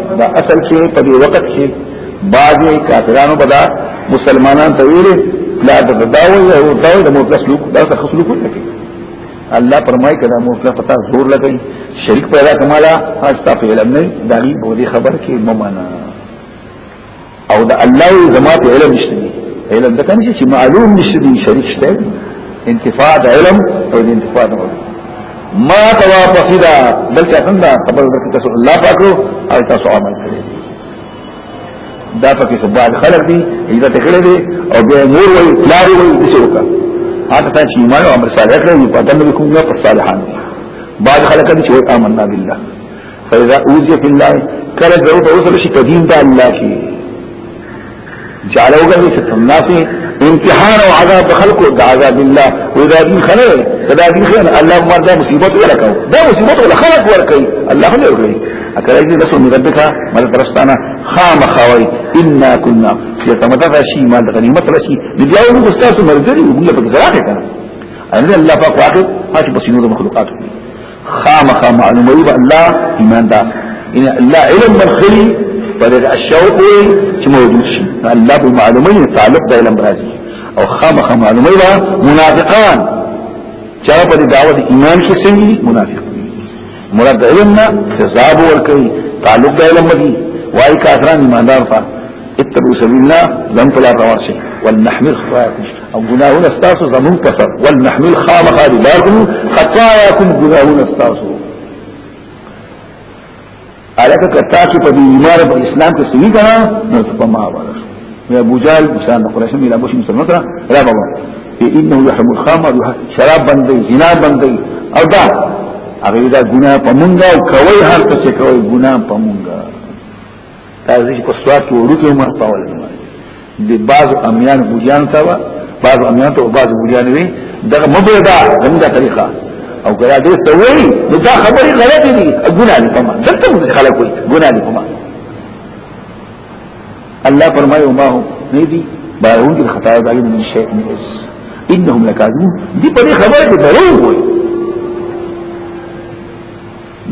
دا اصل کې په دې وخت کې بعضي کافرانو په دا مسلمانان ته ویل لا تداوي او داو د مرتس لوک دا څه خصلو کوي الله فرمای کړه مرتس پتا زور لګي شریک پیدا کمالا هاڅ تا په علم نه دالی بودي خبر کې ممنه او د الله زما په علم نشته دي علم ده کنه چې معلوم نشته دي شریک شته انتفاع د علم او د انتفاع د علم ما توا فقدا بلکې څنګه خبر ورکړه تاسو الله پاک او تاسو عمل کړی دا پکې سبال خلق دي عزت کړی دي او به نور وي پلار وي د څه وکړه هغه ته چې ایمان او عمل صالح کړی په دنه کوم نه پر صالحان بعد خلق دي چې آمنا بالله فإذا أوزي في الله كان ضرورة وصل شيء تدين دا الله كي جعله غني في الناس امتحان او عذاب خلقو دا عذاب الله وإذا دين خلق فدا دين خير الله ما دا مصيبت ولا كو دا مصيبت ولا خلق ولا كي الله خلق ولا كي اکرای دې رسول مې ربک مل درستانه خام خوي ان كنا چې تمته شي مال غنیمت راشي دې یو موږ استاد مرګري موږ په ځای راځي ان الله فاق واقف هاش بصير مخلوقات خامخا معلومه به الله ایمان دا ان الله علم مرخي پر الشوق چې موجود شي الله به معلومه تعلق د علم راځي او خامخا معلومه به منافقان چې په دعوت ایمان کې سني منافق مراد علمنا خزاب ورکوي تعلق د علم دی وای کافران ایماندار فا اتبعوا سبيلنا لن تلا روان شي ولنحمل خطاياكم او گناهونه ستاسو زمون کسب ولنحمل خامخا لبارکم خطاياكم گناهونه ستاسو الکه کتا چې په ایمان او اسلام کې سوي کنه نو په ما ورس يا ابو جال مسان قريش من ابو شمس المطرح لا بابا انه يحرم الخمر شراب بندي زنا بندي او دا هغه دا ګناه په مونږه او کوي هر څه چې کوي ګناه په مونږه تاسو چې په سواد کې وړو کې مر پاول دي بعض امیان بوجان تا وا بعض امیان ته بعض بوجان وي دغه مبدا زموږه طریقه او ګرا دې سوي نو دا خبرې غلطې دي ګنا دي کومه دلته موږ خلک وي ګنا دي کومه الله فرمایي ما هو نه دي باون کې خطا ده من شيء من اس انهم لکاذبون دي په خبره کې ضرور وي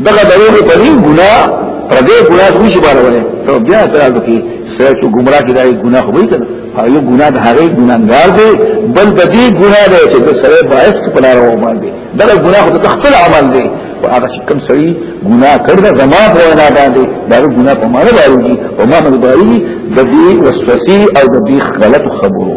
دغه دروغ په دې ګناه پر دې ګناه کوي چې باندې ونه ته بیا اعتراض کوي سره چې ګمرا کې دای ګناه خو وي کنه هغه ګناه د هغه ګناګار دی بل د دې ګناه دی چې د سره باعث په لار و باندې دغه ګناه د خپل عمل دی او هغه چې کوم سړي ګناه کړ دا زما په وینا باندې دا ګناه په معنی باندې په معنی باندې د دې وسوسې او د دې غلط خبرو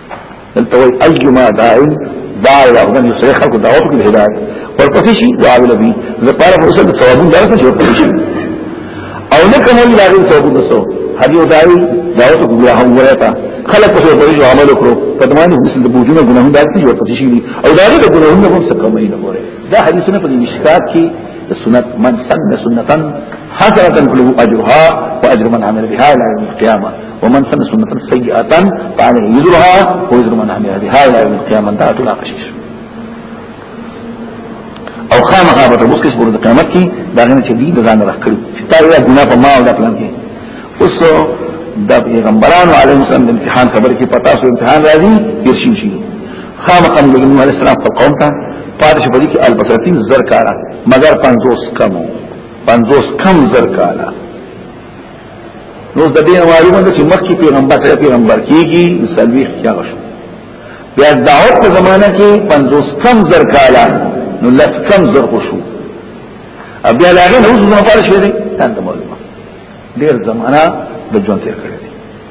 دلته وای ايما داع داع له غن يسري خلق دعوت کې هدايت ورپسې شي دعا به نبی لپاره په وسل ثواب دار څه ورپسې شي او نه کوم لا غن ثواب دسو هدي داع دعوت کې بیا هم ورته خلق څه په جو عمل وکړو په دمانه مثل د بوجونو ګناه دار څه ورپسې شي او دا د ګناهونو هم څه کمې نه ګوري دا حدیثونه په مشکات کې د سنت من سن سنتا حسنه له اجرها واجر من عمل بها الى يوم القيامه ومن سن سنة سيئة فعلى يزرها ويزر من عمل بها إلى يوم القيامة من دعوة لا قشيش او خامخا به تبوس کس برد قیامت کی داغنه چې دی د ځان راکړي چې تا یو ګناه په ما او د پلان کې اوس د پیغمبرانو علیهم السلام د امتحان خبره کې پتا سو امتحان راځي ارشي شي خامخا د نبی علیه السلام په قوم ته پاتې په دې کې البصرتین زر کارا مگر 50 کم 50 کم زر کارا نو د دې معلومه ده چې مخکې پیغمبر ته پیغمبر کیږي سلوي ښه شو بیا دعوت په زمانہ کې 50 کم زر کاله نو لس کم زر شو بیا لاغه نو څه مفارش دی تاسو معلومه ډیر زمانہ د ژوند تیر کړی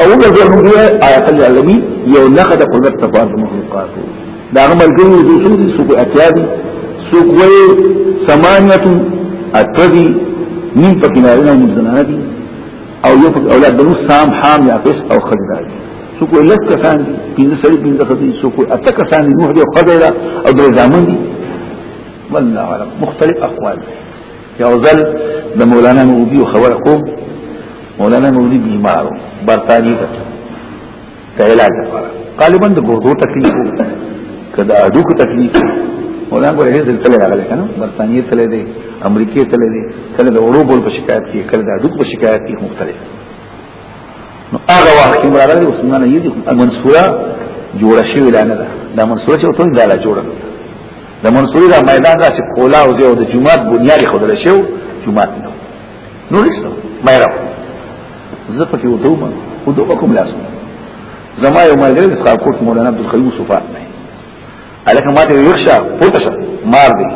او د ځمکې آیات العالمین یو نخد قدرت تفاض مخلوقات دا عمل کوي د څو دي سو اتیادي سو کوي ثمانیه اتدي نیم پکې نه نه نیم زنانه دي او یو پکې اولاد بنو سام حام یا فس او خضرا دي سو کوي لس کسان دي پنځه سړي پنځه خدي سو کوي اته کسان دي نوح دي او خضرا او درې ځامن دي والله اعلم مختلف اقوال دي یو ځل د مولانا مودي خبر کوم مولانا مودي بیمارو برتانی ته ته علاج لپاره غالبا د ګردو تکلیف کدا اډو کو تکلیف مولانا کو هیڅ تل راغلی کنه برتانی تل دی امریکای تل دی کله د وړو بول په شکایت کې کله د اډو په شکایت کې مختلف نو هغه وخت کې راغلی عثمان یې دي منصوره جوړه شوې لانه ده دا منصوره چې ټول دا لا جوړه د منصوري دا میدان داسې کولا او زه او د جمعات بنیاد خدل شو جمعات نو نو لسته مې راو زه پکې ودوم ودوم کوم لاس زما یو ملګری د سکاکوټ مولانا عبد الخلیم صفات نه الکه ما ته یخشا پورته شه مار دی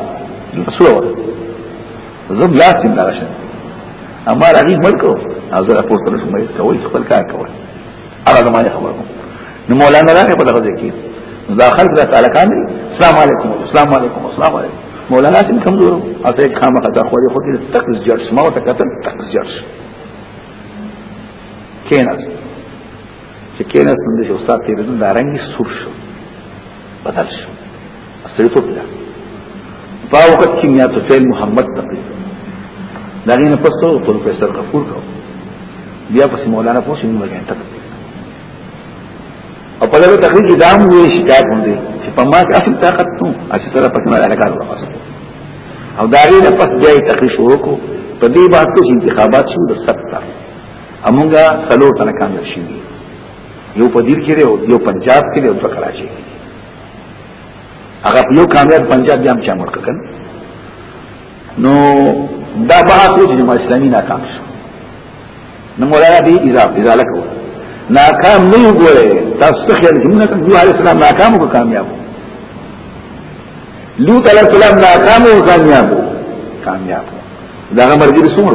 رسول وره زه بیا سیم دا شه اما راغی ملکو او زه راپورته شوم یې کوي خپل کار کوي هغه زمانه خبره نو مولانا راغی په دغه ځای کې دا خلک را تعالی کامل السلام علیکم السلام علیکم السلام علیکم مولانا سم کمزور او ته خامه خطا خو دې خو دې تک جرس ما ته کتل تک جرس کیناس چې کیناس نو د استاد تیرې دا رنګي سور شو بدل شو استوی تو پلا پا وقت کی میا تو فیل محمد تقریر داغین پس تو پروفیسر غفور کو بیا پس مولانا پوس یو مګه تک او په دغه تقریر کې دا هم وی شکایت هم دی چې په ما کې اصل طاقت نو چې سره پکې نه علاقه ورغاست او دا غي نه پس بیا تقریر شروع کو په دې باندې چې انتخابات شو د ستا امونګه سلو تنه کامیاب شي یو په دیر کې یو پنجاب کې یو په کراچي کې هغه په یو کامیاب پنجاب بیا هم چا مړ کړ نو دا به کو چې ما اسلامي ناکام شو نو مولانا به اضافه ازاله کو ناکام نه وګوره تاسو څه خیال کوم نه کوم علي السلام ناکام او کامیاب لوط عليه السلام ناکام او کامیاب کامیاب دا مرګ رسول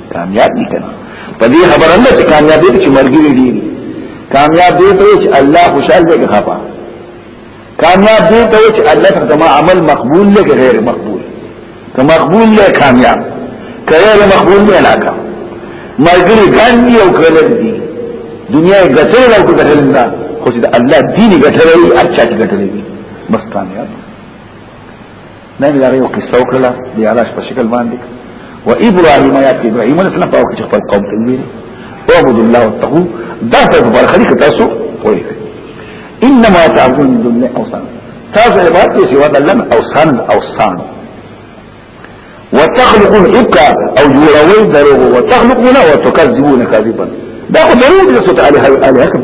کامیاب دي کنه په دې خبره نه چې کامیاب دي چې مرګي دي کامیاب دي ته چې الله خوشاله دي خفا کامیاب دي ته چې الله ته ما عمل مقبول لګ غیر مقبول که مقبول لګ کامیاب که غیر مقبول نه علاقه مرګي ګان دي او کله دي دنیا ګټل او کو دخل نه خو چې الله دین ګټلې اچھا ګټلې بس کامیاب دا مې هغه یو قصه وکړه د علاج په شکل باندې و ابراهيم يات ابراهيم له څنګه پاو کې خپل قوم ته ویل او عبد الله وتقو دا څه په خلیق تاسو وایي انما تعبدون من دون الله اوثان تاسو عبادت یې سوا د الله اوثان اوثان وتخلقون ابقا او جوړوي دروغ وتخلقون وتكذبون كاذبا دا خو دروغ دي څه تعالی هي الهکم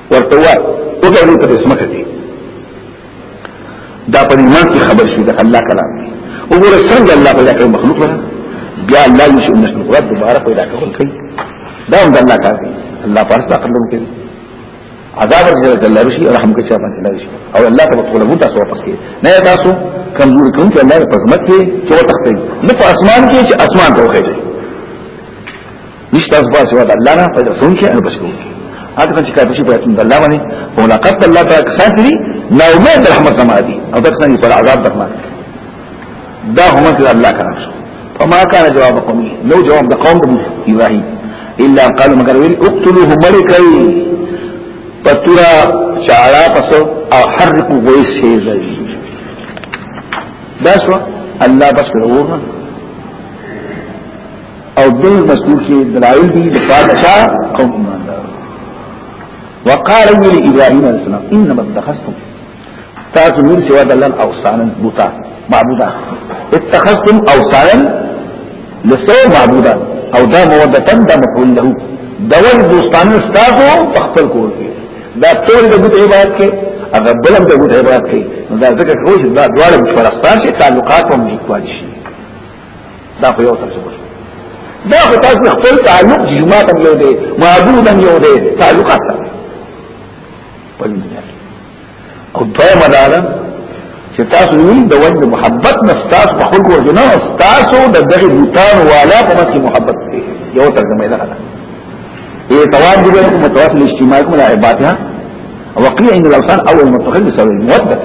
ورته وای وګورئ په اسمکه کې دا په ایمان کې خبر شي د الله کلام دی وګوره څنګه الله پیدا کړ مخلوق لره بیا الله یې شو نشن قرات دوباره پیدا کول کوي دا هم الله کار دی الله پاک ته قبول کوي عذاب ورته د الله رشي رحم کوي چې باندې الله رشي او الله ته ټول مو تاسو واپس کوي نه تاسو کمزور کوم چې الله په عظمت کې چې وتخته نه په اسمان کې چې اسمان ته وخیږي نشته تاسو باسي ودا الله نه پیدا سون کې البس کو هغه چې کار شي په اتم الله باندې او لقد الله تعالی کسان دي لا امید رحمت سما دي او دا څنګه په عذاب درما دا هم چې الله کرام فما كان جواب قومي لو جواب د قوم ابراهيم الا قال مگر ویل اقتلوه ملکي پتورا چاړه پس او حرقوا ويسيزل دا شو الله بس کړو او دې مذکور کې دلایل دي د پادشا قوم ایماندار وقال ویل ابراهيم عليه السلام انما اتخذتم تاسو من سوا د الله اوثانا بوتا معبودا اتخذتم اوثانا لسو معبودا او دا مودتا دا مفعول له دول دوستان استاسو تخپل کول کې دا ټول د بوت عبادت کې اگر بلم د بوت عبادت کې دا ذکر کوی دا دواړه مشورستان شي تعلقات هم نیکوالي شي دا خو یو ترجمه شو دا خو تاسو خپل تعلق جماعت هم یو دی معبود هم یو دی تعلقات په دنیا او دویمه دا ده چې تاسو وی د وجه محبت نه تاسو په خلق ورته نه تاسو د دغه بوتان والا په مکه محبت دی یو ترجمه ده اے توان دې کوم متواصل اجتماعي کوم عبادتها وقيع ان الاوثان اول متخلص او المودته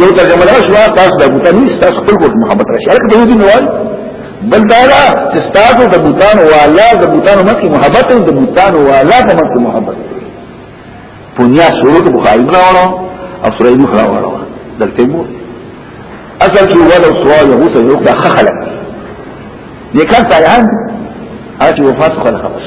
یو ترجمه دا شو تاسو د بوتان نه تاسو خپل کوټ محبت راشي هغه ته یوه نوال بل دا دا چې تاسو د بوتان والا د بوتان مکه محبت او د بوتان والا په مکه محبت پونیا سورۃ بخاری راوړو او سورۃ مخ راوړو دلته مو اصل کې ولا سوال هو څه یو کا خلک نه کړ تایان اته وفات خلک خلاص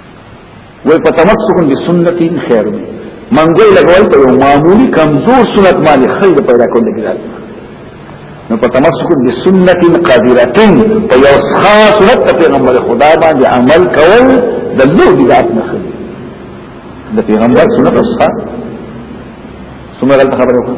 وی په تمسک بسنت خیر دی منګوی لګول ته یو معمولی کمزور سنت باندې خیر پیدا کول دی نو په تمسک بسنت قادره په یو خاص سنت پیغمبر خدا باندې عمل کول د لوی بدعت نه خیر د پیغمبر سنت او صحابه څومره خبره وکړه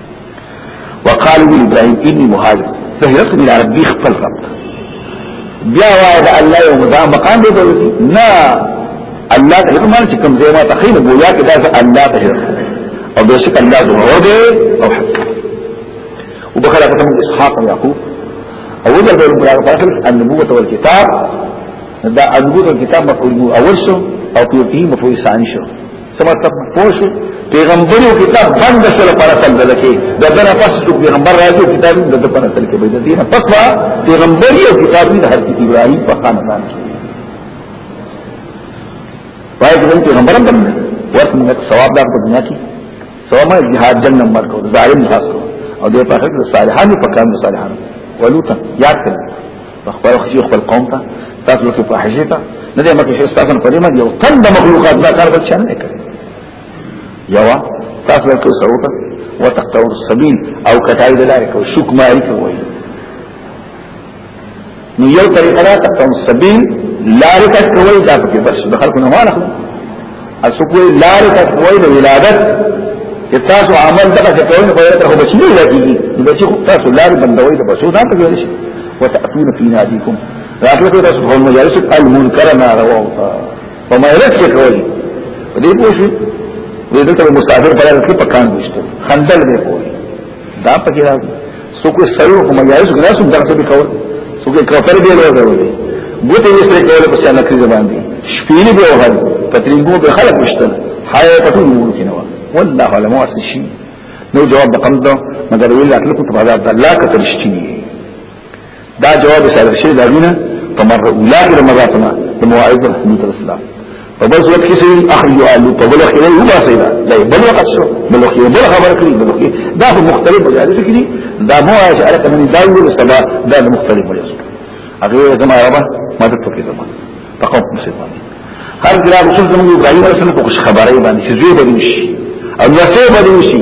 وقال ابراهيم اني مهاجر سهرت الى ربي خپل رب بیا وای دا الله یو مدام مقام دی دوی نه الله ته کومه چې کوم ځای ما تخیل بویا کې دا الله ته او دوی شکل الله ضرور دی او حق وبخلا ختم اسحاق ويعقوب او وجه بين ملاقات اخر النبوة والكتاب دا النبوة والكتاب مفعول اول شو او فيه مفعول ثاني شو سمته پوښي پیغمبر یو کتاب بند شول پر اصل د لکه د دنه پس چې پیغمبر راځي کتاب د د پر اصل کې به د دینه پس وا پیغمبر یو کتاب د حضرت ابراهیم په خاندان کې وایي چې پیغمبر هم باندې ورته موږ ثواب دا په دنیا کې ثواب ما جهاد جنم مرکو ظالم خاص او د په حق صالحانو په کام صالحانو ولوتا یاد کړئ خپل خجي خپل قوم ته تاسو ته فاحشه ته نه دې مکه شي تاسو په دې باندې یو تن د مخلوقات دا کار بل څه نه کوي یو تاسو ته سروته وتقطعوا السبيل او کټای دلاره کو شک ماری کوي نو یو طریقه دا تقطعوا السبيل لارې ته کوي دا په کې بس د خلکو نه واله اسکوی لار ته کوی د ولادت چې تاسو عمل دغه څه کوئ نو په دې خو بچی نه لګي نو بچی خو تاسو لار بندوي د بچو ځان ته ویل شي وتاتون فی نادیکم راځي ته تاسو په مجالس المنکر نه راو تا په مې رښتیا کوي دې پوښي وې دلته مسافر په لار کې پکان نشته خندل به کوي دا پکې راځي څوک سړی کوم یا څوک نه څوک درته به کول څوک کفر به له ورته ګوتې یې سره کول په څیر نکري زبان دي شپېلې به وهل پترینګو به خلک وشتل حای پټو نور کې نه و والله علم واسشي نو جواب بقم ده مگر ویل اکل کو په عذاب الله کتل شتي دا جواب سره شي دا وینه په مره اولا کې مزاتنا د مواعظ رحمت الله اسلام په بل وخت کې سي اخرج آل په بل وخت کې یو باسي دا لا بل وخت شو بل وخت بل خبر کړی بل وخت دا په مختلف مجالس کې دي دا مو عايش على کمن دا یو سبا دا مختلف مجالس هغه زما ربا ما د توکي زما تقوم مسلمان هر ګرام رسول زموږ ابراهيم عليه السلام په خوش خبري باندې چې زوی به نشي او نسې به نشي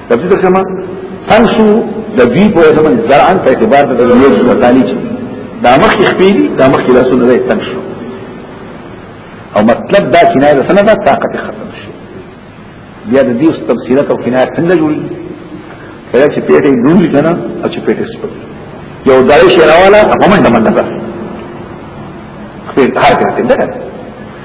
تفسیر ته سم تنسو د دوی په وجه باندې زرعن په اعتبار د دنیا چې متانی چې دا مخ خپل دا مخ له سن نه تنسو او مطلب دا چې نه له سن دا طاقت ختم شي بیا د دې اوس تفسیرات او کنایه څنګه جوړي کله چې پیټه لوړی کنه او چې پیټه سپک یو دای شراواله په منډه منډه خپل هر څه ته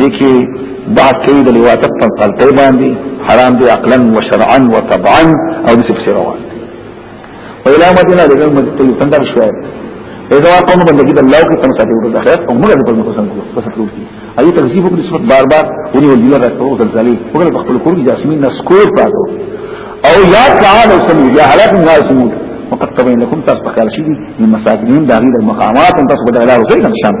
دې کې بعض کوي د لواطت په غلطۍ باندې حرام دي عقلا وشرعا وطبعا او دې څه روان دي ویلا مدینه دغه مدته څنګه شوه اذا قوم بندگی د الله کې تم ساتي ورته خیر او موږ په موږ څنګه په څه کوو اي تکذیب وکړي صفات بار بار ونی ولې راځو زلزلې وګړه په خپل کور کې جاسمین نسکور پاتو او یا تعال او سمي یا حالات نه سمو وقد تبين لكم تاسو په کار شي دي مساجدين داغي د مقامات تاسو بدلالو کوي نشان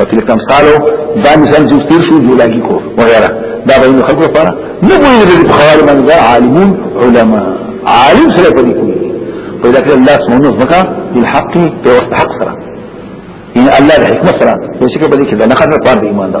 وتلك امثاله دا مثال چې تیر شو جولاګي کو وغيرها دا به نو خلق لپاره نه وایي د خوال من دا عالمون علما عالم سره پدې کوي په دې کې الله سبحانه وتعالى بالحق په وسط حق سره ان الله الحكمه سره چې په دې کې دا نه خبره پاره ایمان ده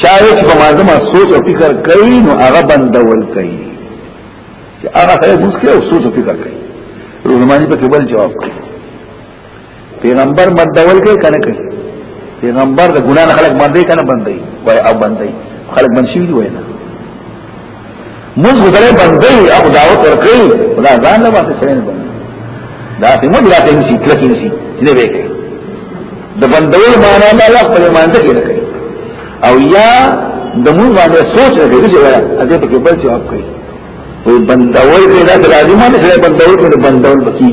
شاید چې په ماده ما سوچ او فکر کوي نو هغه بندول کوي چې هغه سره مسکه او سوچ او فکر کوي روزمانی په بل جواب کوي پیغمبر بندول کوي کنه کوي پیغمبر د ګنا نه خلق باندې کنه باندې وای او باندې خلق منشي وي وای نه موږ غوړې باندې او دعوت ورکړي خدا ځان له واسه شرین باندې دا ته موږ راته نشي کله کې نشي نه به کوي د بندول معنا نه لا خپل مانځ کې نه کوي او یا د موږ باندې سوچ نه کوي چې وایي اته په کې بل جواب کوي وي بندول کې دا لازمه نه شي بندول کې بندول بکی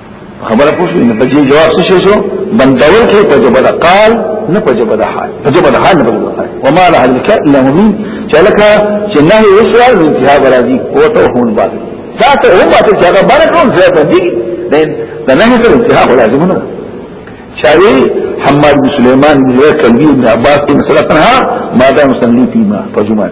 خبره پوښتې نه پکې جواب څه شو بندول کې په جبل قال نه په جبل حال په جبل حال نه په جبل حال وما له الكاء الا مبين چلکا چې نه وسوال انتها برادي کوته هون بعد ذات هم ته چې هغه برکون ذات دي دا نه تر انتها لازم نه چاوي حماد بن سليمان بن كلبي بن عباس بن سلطنها ما دام سنلي فيما فجمعت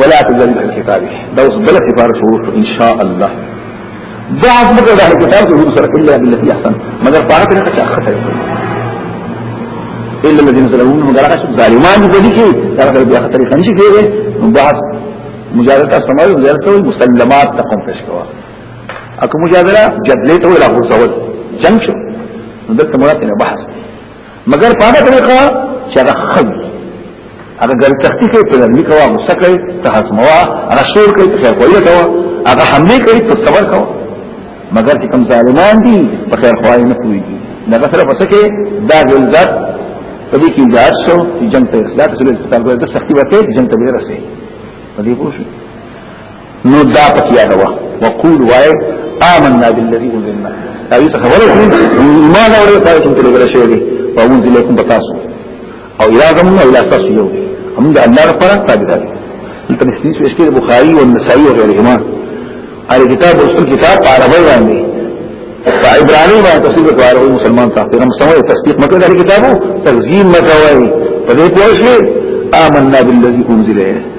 ولا تزل عن كتابه دا اوس بل سفارش ورسو ان شاء الله دا عظم کو دا کتاب ته ورسره الا بالتي احسن مگر پاره په کچا خطر الا الذين ظلموا مگر هغه ظالمان دي دي کې دا هغه بیا خطر خنشي کېږي نو بحث مجادله سماوي وزارت ته مسلمات ته کوم پیش کوا اكو مجادله جدلې ته ولا غوسول جنگ شو نو دلته مراد نه بحث مګر په هغه طریقه چې هغه خل هغه ګر سختی کوي په لري کوا غوسه کوي ته حسموا هغه شور کوي ته کوي کوا هغه حمله کوي ته صبر کوا مګر چې کوم ظالمان دي په خیر خوای نه کوي دا سره پس کې دا ولدت په دې کې دا شو چې جنگ ته اصلاح سره د سختی ورته جنگ ته ورسه په دې پوښتنه نو دا پکیا نه وه وقول وای آمنا بالذي انزلنا اوی ته خبره کوي ایمان اورې پای ته تلګر شي دي او انزل لكم بتاسو او الى زمنا الى تاسو یو هم دا الله لپاره تابعدار انت نسیس اشکر بخاری او نسائی او غیرهما ال کتاب رسول کتاب عربی باندې فابراهيم باندې تصدیق کوي او مسلمان ته پیغام سموي تصدیق مکه دا کتابو تکذیب مکه وایي په دې پوه شي آمنا بالذي انزل الیک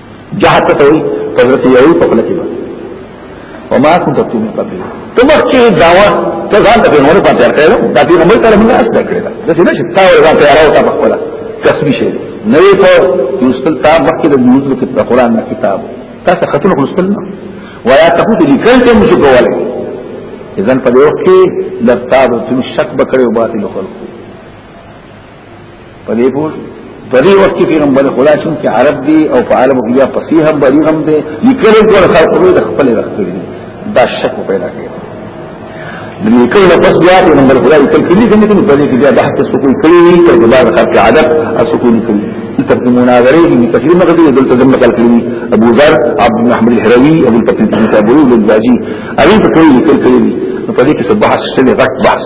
جهت ته وي قدرت یو په خپل کې وما كنت تتلو من قبل تمخکې داوا ته ځان ته پیغمبر په تیار کړو دا پیغمبر ته موږ اس تیار کړو دا څه نشي تا ور ځان تیار او تا په خپل کسبي شي نه وي په یوستل تا مخکې د یوزلو کې د قران نه کتاب تاسو خطونه خلصتل نه ولا تفوت دي کلته مو کوله اذن په دې وخت کې لپاره تم شک بکړو باطل خلق په دې پوه په دې وخت کې پیغمبر خدا چون کې عرب دی او په عربو کې یا فصیح هم بری هم دی لیکل ګور خلقو د خپل راخته دي دا شک پیدا کوي د لیکل نه پس بیا پیغمبر خدا لیکل کې لیکل نه په دې کې بیا بحث څه کوي کوي تر دې بعد خلق عادت اسو کوي کوي تر دې مناظره کې تفسیر نه کوي دلته ذمہ کال کوي ابو ذر عبد محمد الحروي ابو الفتح بن ابو الجاجي اړي په کوي لیکل کوي په دې کې سبحان الله غټ بحث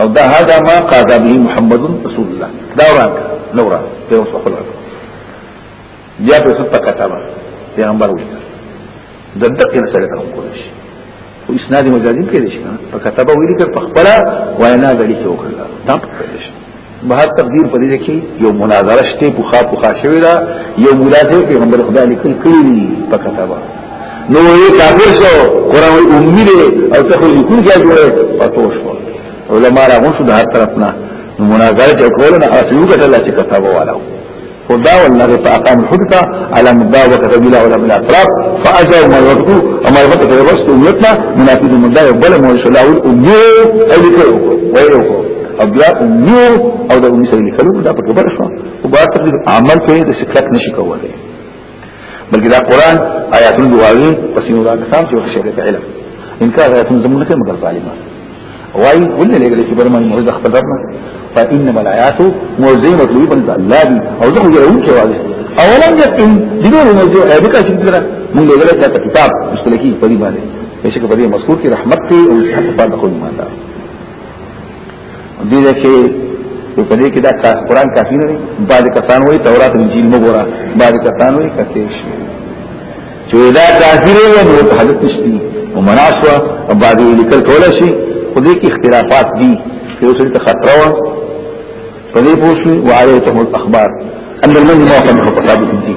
او دا هذا ما قاد به محمد رسول الله دا وران نو وران په اوس خپل بیا په څه پکاتابه پیغمبر وي د دقیق سره کوم کول شي او اسناد مجازي کې دي شي په کتابه ویل کې په خپل وینا غړي کې وکړه دا پکې شي بهر تقدیر په دې کې یو مناظره شته په خاطر خاصه ویلا یو ملاته پیغمبر خدای لیکل کړی په کتابه نو یې کافر شو قران وی امي له او ته خو لیکون کې جوړه پتو شو علماء را غوښو د هر طرف نه مناظره ته کول نه اصلي کټل چې کتاب والو خدا والله په اقام حدته على مدعا وكتب الى علماء الاطراف فاجر ما يرجو اما يفتك يبسط امتنا من اكيد المدعا يقبل ما يشاء الله امي او لكي ويرو او بیا امي او د امي سره لیکلو دا په کبر شو او بیا عمل کوي د شکلت نشي کولای بلکې دا قران آیاتونه دی واغی پس نو دا کسان چې شریعت علم انکار آیاتونه زمونږ ته مګر ظالمان وای ولې لګل چې برمن موږ خپل رب نه فإنما الآيات موزيمة لوی بنت الله دی او زه یو چې واضح اولا یقین دینور موضوع هغه کا شکل را موږ لګل چې کتاب مستلکی په دې باندې چې په دې مذکور کې رحمت کې او صحت په دخول مانده دې ده کې په دې کې دا قرآن کافي نه دی بعض کسان وایي تورات انجیل مو ګوره بعض کسان وایي کته شي چې دا کافي نه دی نو په حالت نشتی او مناسوا او بعض لیکل کول شي خو دې کې اختلافات دي چې اوس ته خطر و په دې پوښتنه وعليه تهم الاخبار ان المنزل موافق په ثابت دي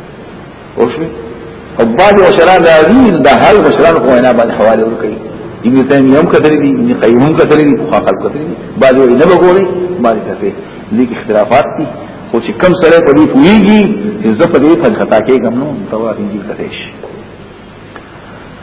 اوشوی او بعد مشران راځي د هر مشران خو نه باندې حواله ورکړي ابن تیمیه هم کتلی دي ابن قیم هم کتلی دي خو خلق کتلی دي بعد یې نه وګوري باندې کته لیک اختلافات دي خو چې کم سره په دې پويږي چې زه په دې فن خطا کېږم نو تورات انجیل کته شي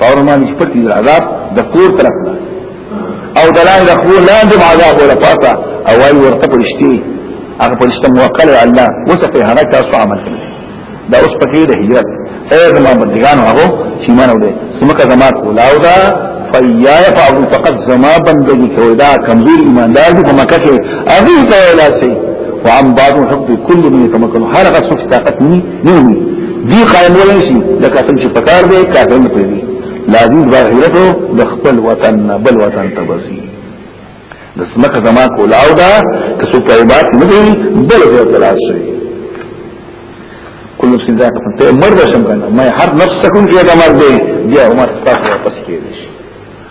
پاورمان شپت دي عذاب د کور طرف نه او دلان د خو لاندې عذاب ولا پاتا او وای ورته پرشتي هغه پرشته موکل الله وسفه هغه تاسو عمل کړی دا اوس پکې د هجرت اے زما بندگان هغه چې مان وړي سمکه زما کولاو دا فیا فعبد فقط زما بندگی کوي دا کمزور ایماندار دي په مکه کې ابي ته ولا سي وعن بعض حب كل من يتمكن هر غصف طاقت ني نومي دی قائم ولی شي لکه څنګه چې پکار دی کافر نه پېږي لازم ظاهرته د خپل وطن بل وطن ته بسي د سمکه زما کولاو دا که څو طيبات نه دی بل ځای ته لاړ شي کل نفس ذات ته مرده شم کنه ما هر نفس کوم چې دا مرده بیا عمر تاسو پس کېږي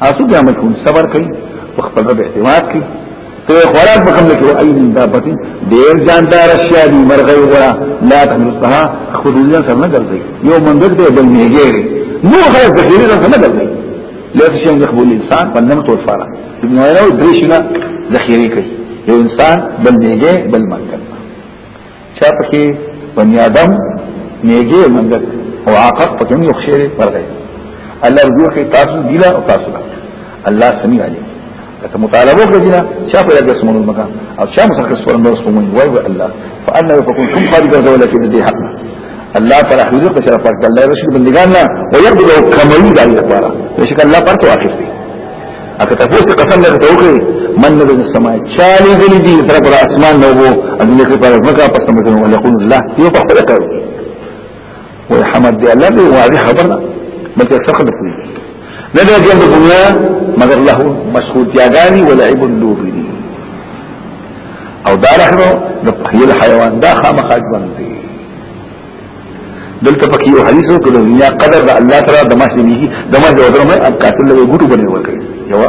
تاسو بیا عمل کوئ صبر کوئ په خپل رب اعتماد کوئ ته خوراک به کوم کې اي من دابت ډېر جاندار اشیاء دي مرغې ولا لا تمسها خدوجا سره نه ګرځي یو منځ دې بل میږي نو خلاص د خیرې سره نه ګرځي لکه چې موږ خپل انسان په نمط او فارا ابن ویلو درې شنه ذخیره کوي یو انسان بل میږي بل منځ چا پکې بني آدم نیګه منګک او عاقب پکې یو خیر ورغی الله رجوع کوي تاسو دیلا او تاسو لا الله سميع عليم لکه مطالبه کوي نه چا په یاد اسمن المکان او چا مسخر سور نو اسمن وای وای الله فانا يكون كم قد جزوا لك دي حق الله پر حضور په شرف پاک الله رسول بندگان نه ويرد او کمل دی لپاره بشک الله پر تو اخر دی اګه تاسو څه قسم نه کوي من نزل من السماء چالي غلي دي رب الاسمان نو وو ان دې په اړه مکه په سم کې ولا يقول الله يو په خپل کوي وي حمد دي الله دي وادي خبرنا بل څه څه خبر دي نه دې جنب دنیا مگر له مشغول جاګاني ولا عيب النور دي او دا رحمه د حیوان دا خامخاج باندې دلته پکې یو حدیث او کله دنیا قدر د الله تعالی د ماش نه میږي د ماش د وزن مې اب قاتل له ګټو باندې ورکړي یو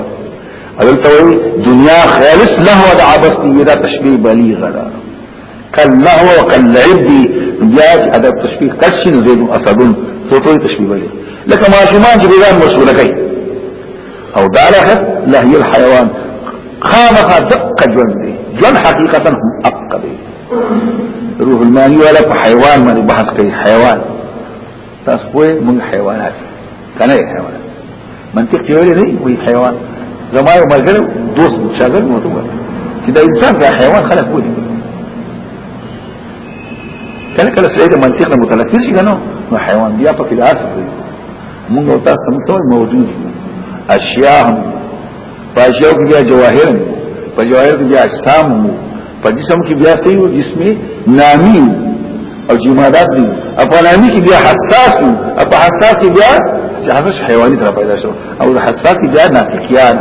دلته وي دنیا خالص له د عبس دی دا تشبیه بلیغ ده کله هو کله عبدي بیا دا تشبیه کشي زید اسدون څه ته تشبیه بلیغ لکه ما شومان چې ځان مسؤل کوي او دا له له الحيوان خامخ دقه ژوند دی ژوند حقیقتا هم اقدي روح المانی والا په حیوان باندې بحث کوي حیوان تاسو په موږ حیوانات کنه حیوانات منطق یې ویلې نه وي حیوان زما یو ملګری دوست شاګرد مو ته وایي چې دا انسان دا حیوان خلک وایي کله کله سړی د منطق نه متلفظ شي کنه نو حیوان بیا په کلاس دی موږ او تاسو موږ سره موجود اشیاء هم په اشیاء کې جواهر په جواهر کې اجسام هم په جسم کې بیا ته یو جسم نامی او جمادات دي په نامی کې بیا حساس او په حساس کې بیا چې هغه حیواني تر پیدا شو او حساس کې بیا ناقصیان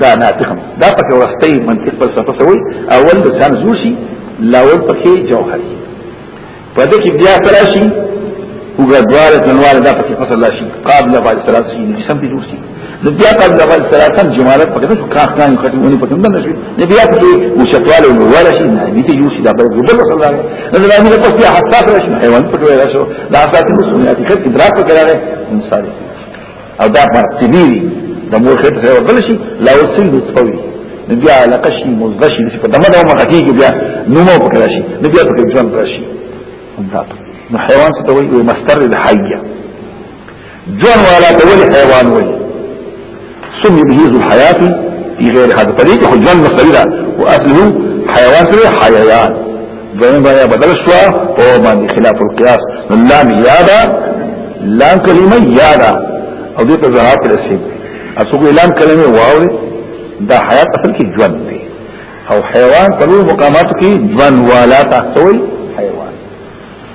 دا ناطقم دا پکې ورستي منطق پر څه پسوي اول د ځان زوشي لاول پکې جوهري پدې کې بیا تراشي وګدوار تنوار دا پکې فصل راشي قابل بعد صلات شي نو سم دي دوسي نو بیا قابل بعد صلات هم جمالات پکې نو کاخ کان خټي ونی پکې نه شي نو بیا پکې وشتوال او ولا شي نه دي ته یو شي دا بل بل فصل راغی نو دا موږ په حساس راشي حیوان پکې راشي دا حساس نو سنتي خد ادراک پکې راغی انسان او دا پر تبیری د مور خې په ورغل شي لا وسل طوي نبي على قشي مزغشي چې په دمه دا ما کېږي بیا نو مو پکړه شي نبي په کې ځان راشي دا نو حیوان څه توي او مستر الحيه جون ولا تولي حیوان وي سم يبهيز الحياه في غير هذا طريق هو جون مستر او اصله حيوان سره حيوان دویم رایا بدل شوا او باندې خلاف القياس لام یادا لام کلمه یادا او دې په ځواب کې رسید اسو لام کلمه واو دا حیات اصل کې ژوند دی او حیوان په مقامات کې ژوند والا تاسو حیوان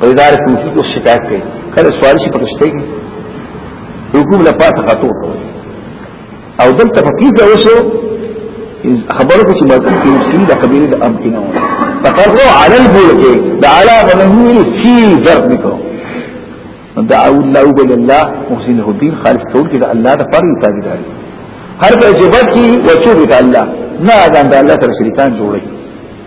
په اداره کې وفي کو شکایت کوي کله سوال شي پکې شته حکومت له پاسه خاطر او دلته په کې دا وشو خبرو کې چې مرکز کې وفي د قبيله د ام کې نه وایي فقروا على البرك دا على غنمي في ضرب نکو دعو الله وبل الله محسن له الدين خالص کول کې دا الله د فرض تابعداري هر په جبت کې وچو به الله نه اذان د الله سره شریکان جوړي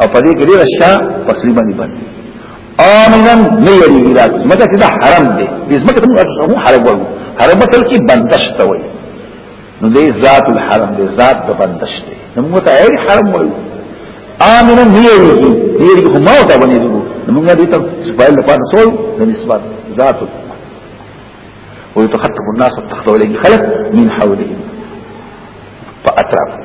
او په دې کې ډېر شا فصلی باندې باندې امنا نه یری ګرات مګه چې دا حرام دی دې زمکه ته موږ حرام وایو حرام تل کې بندش ته وایي نو دې ذات الحرام دې ذات د بندش دی نو موږ ته یې حرام وایو امنا نه یری دې یری کوم ما ته باندې دو نو موږ دې ته سپایل په تاسو سوال د نسبت ذات ويتخطف الناس وتخطف اليه خلق من حوله فاترافه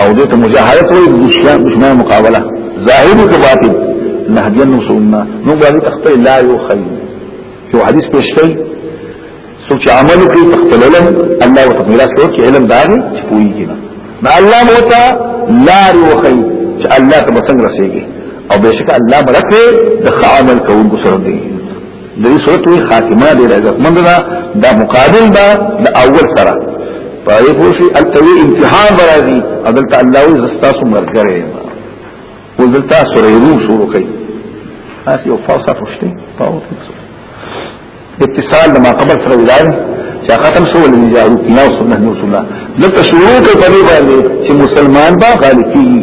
او دې ته مجاهدت وایي دشمن دشمن مقابله ظاهري کې باطل نهجن وسنه نو باندې تخته لا یو خیر یو حدیث پیش کړي سوچ عمل کوي تخته علم الله وتعالى سوچ علم داري چې پوي کینا نه الله موتا لا یو خیر چې الله ته څنګه رسیږي او بشک الله برکه د عمل کوونکو سره دی د دې صورت وی خاتمه دې عزت مند دا د مقابل دا د اول سره پای په شي التوی امتحان راځي عدالت الله او زستا سو مرګره او دلته سره یو شروع کوي اس یو فاصله فشته پاو اتصال لما قبل سره ویل چې ختم شو ولې جارو کیاو سنت نو سنت دلته شروع کوي په دې باندې چې مسلمان با غالي کیږي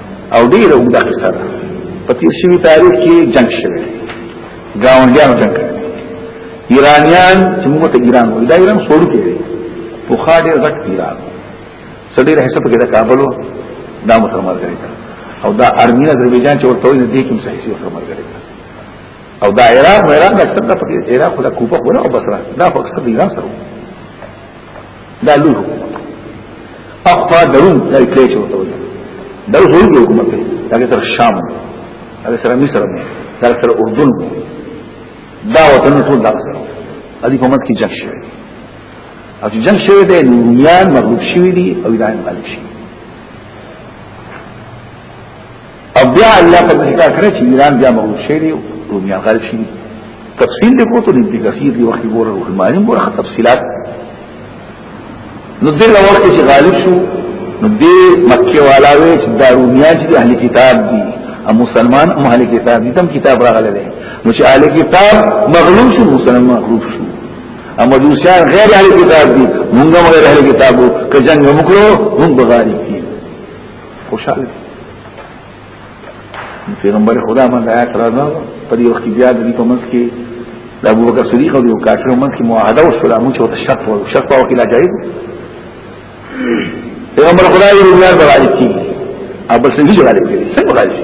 او ډیره وګړه قصه ده په تیر شوی تاریخ کې جنگ شوی گاونډیانو جنگ ایرانیان چې موږ ته ایران وایي دا ایران سوړ کې دی په خاډه غټ ایران سړي رهسه په کې د کابل دا مترمر کړی او دا ارمین اذربایجان چې ورته وایي دې کوم صحیح سی مترمر کړی او دا ایران ایران اکثر دا په ایران خو دا کوپه خو نه او بصره دا خو اکثر ایران سره دا لوی حکومت اقوا درون دا کلی چې وته وایي دا لوی حکومت دی دا تر شام دا سره مصر دی دا سره اردن دی دا وطن ټول دا سره ادي په مت کې جنگ شوی او چې جنگ شوی دی یونان مغلوب شوی دی او ایران غالب شوی او بیا الله په ذکر کړی چې ایران بیا مغلوب شوی دی رومیان غالب شوی دی تفصیل دی کوته د کثیر دی وخت ګوره روح المانی ګوره تفصيلات نو دغه وخت چې غالب شو نو دې مکه والا وی چې دا رومیان چې اهل کتاب دي او مسلمان هم اهل کتاب دي تم کتاب راغله دي نو چې اهل کتاب مغلوب شو مسلمان مغلوب شو او مجوسیان غیر اهل کتاب دي موږ هم غیر اهل کتابو که جنگ وکړو موږ بغاری کی خوشاله دي پیغمبر خدا من دا آیات راځه په دې وخت کې بیا د دې په منځ کې د ابو بکر صدیق او د کافر منځ کې معاهده او سلام چې ورته شرط وو شرط او کې لا جایز پیغمبر خدا یې روان راځي او بل څه نه جوړه کړی څنګه راځي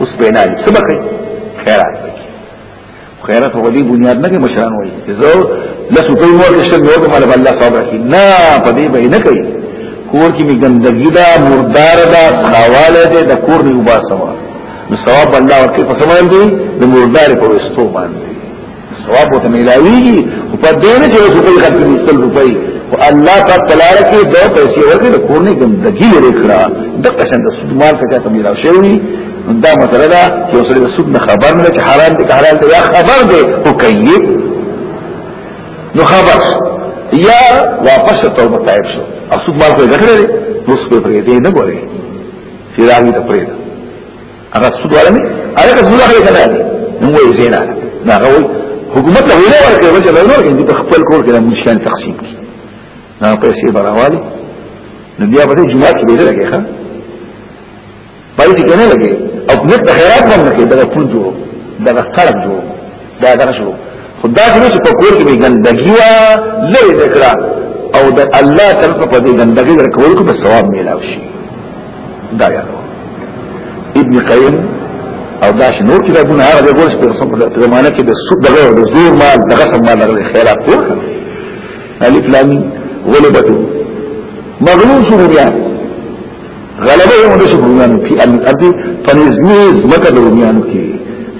اوس به نه سبق خیرات خیرات هو دی بنیاد نه کې مشران وایي چې زه لاسو کوي مور کې شته نو مال الله صاحب راکې نه په دې به نه کوي کور کې می ګندګی دا مردار دا خواله دې د کور نه وباسه نو ثواب الله ورکې په سمون دی د مردار په وستو باندې ثواب ته ملاويږي خو په دې نه چې اوس کوئی خلک مستل روپي او الله په تلار کې د پیسې ورته د کورنۍ ګندګي لري کړه د قشن د سودمار څخه ته ملاو شوی دا مسله ده چې اوس د سود نه خبر نه چې حرام دي حلال دي یا خبر دي او کوي نو خبر یا واپس توبه تایب شو اصل مال کوئی ګټلې نو څه پرې دې نه ګوري چې راغی ته پرې هغه څه ولا نه هغه څه ولا کنه نو یې زینا دا غوي حکومت له ولا ورکه وجه له نور کې په خپل کور کې مشان تقسیم کی نه پیسې براوالي نو بیا په جمعه کې ډېر لګي ښا پای کې نه لګي او نت خیرات باندې کې دا ټول جوړ دا خلک جوړ دا دغه شو خدا دې چې په کور کې ګندګي وا لري ذکرہ او د الله طرف په دې ګندګي ورکول کو به ثواب ملاوي شي دا یا ابن قیم او دا شنو کې دا ګناه هغه ګورس په رسول الله په معنا کې د سود دغه د زور مال دغه سم مال دغه خیرات ته الف لام غلبته مغلوب شو بیا غلبه یې مونږ شو ګویانو کې ان ادي فنزنی زمکه د ګویانو کې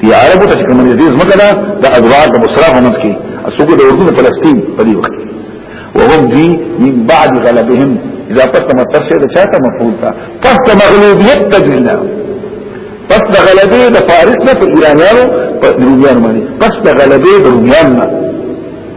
دی عربو ته کوم نزدې زمکه ده د ادوار د مصرف ومنځ کې اسوګو د اردن فلسطین په دی وخت وهم دی من بعد غلبهم اذا پس مطر شه د چاته مفعول تا پس د مغلوبیت تجلینا پس د غلبې د فارس نه په ایرانیانو په رومیانو باندې پس د غلبې د رومیانو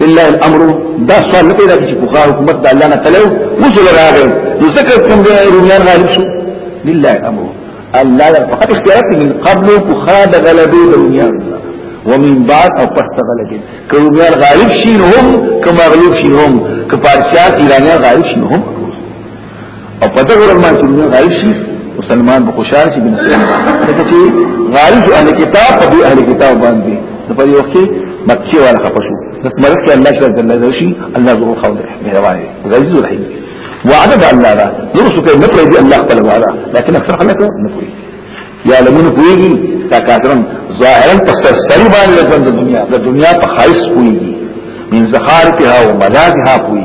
بالله الامر دا سوال نه پیدا کیږي بخار حکومت د الله نه تلو وصول راغی نو ذکر کوم دی رومیان غالب شو بالله الامر الله فقط اختیارات من قبل بخار د غلبې د رومیان ومن بعد او پس تغلبه کومیان غالب شین هم کمغلوب شین هم کپارسیان ایرانیان غالب شین هم او په دغه ورځ باندې موږ غایب شي مسلمان به خوشاله شي بنه څه چې غایب اهل کتاب په دې اهل کتاب باندې نو په یو وخت کې مکه ولا خپشو بس مرګ کې الله شر جل جلاله شي الله زو خو ده مهربان غزيز رحيم وعده ده الله ده درس کې نه پرې دي الله خپل وعده لكن اکثر خلک نه کوي یا لمن کوي تا کاترم ظاهرا تفسر سری باندې د دنیا د دنیا په خاص کوي من زخارتها وملازها کوي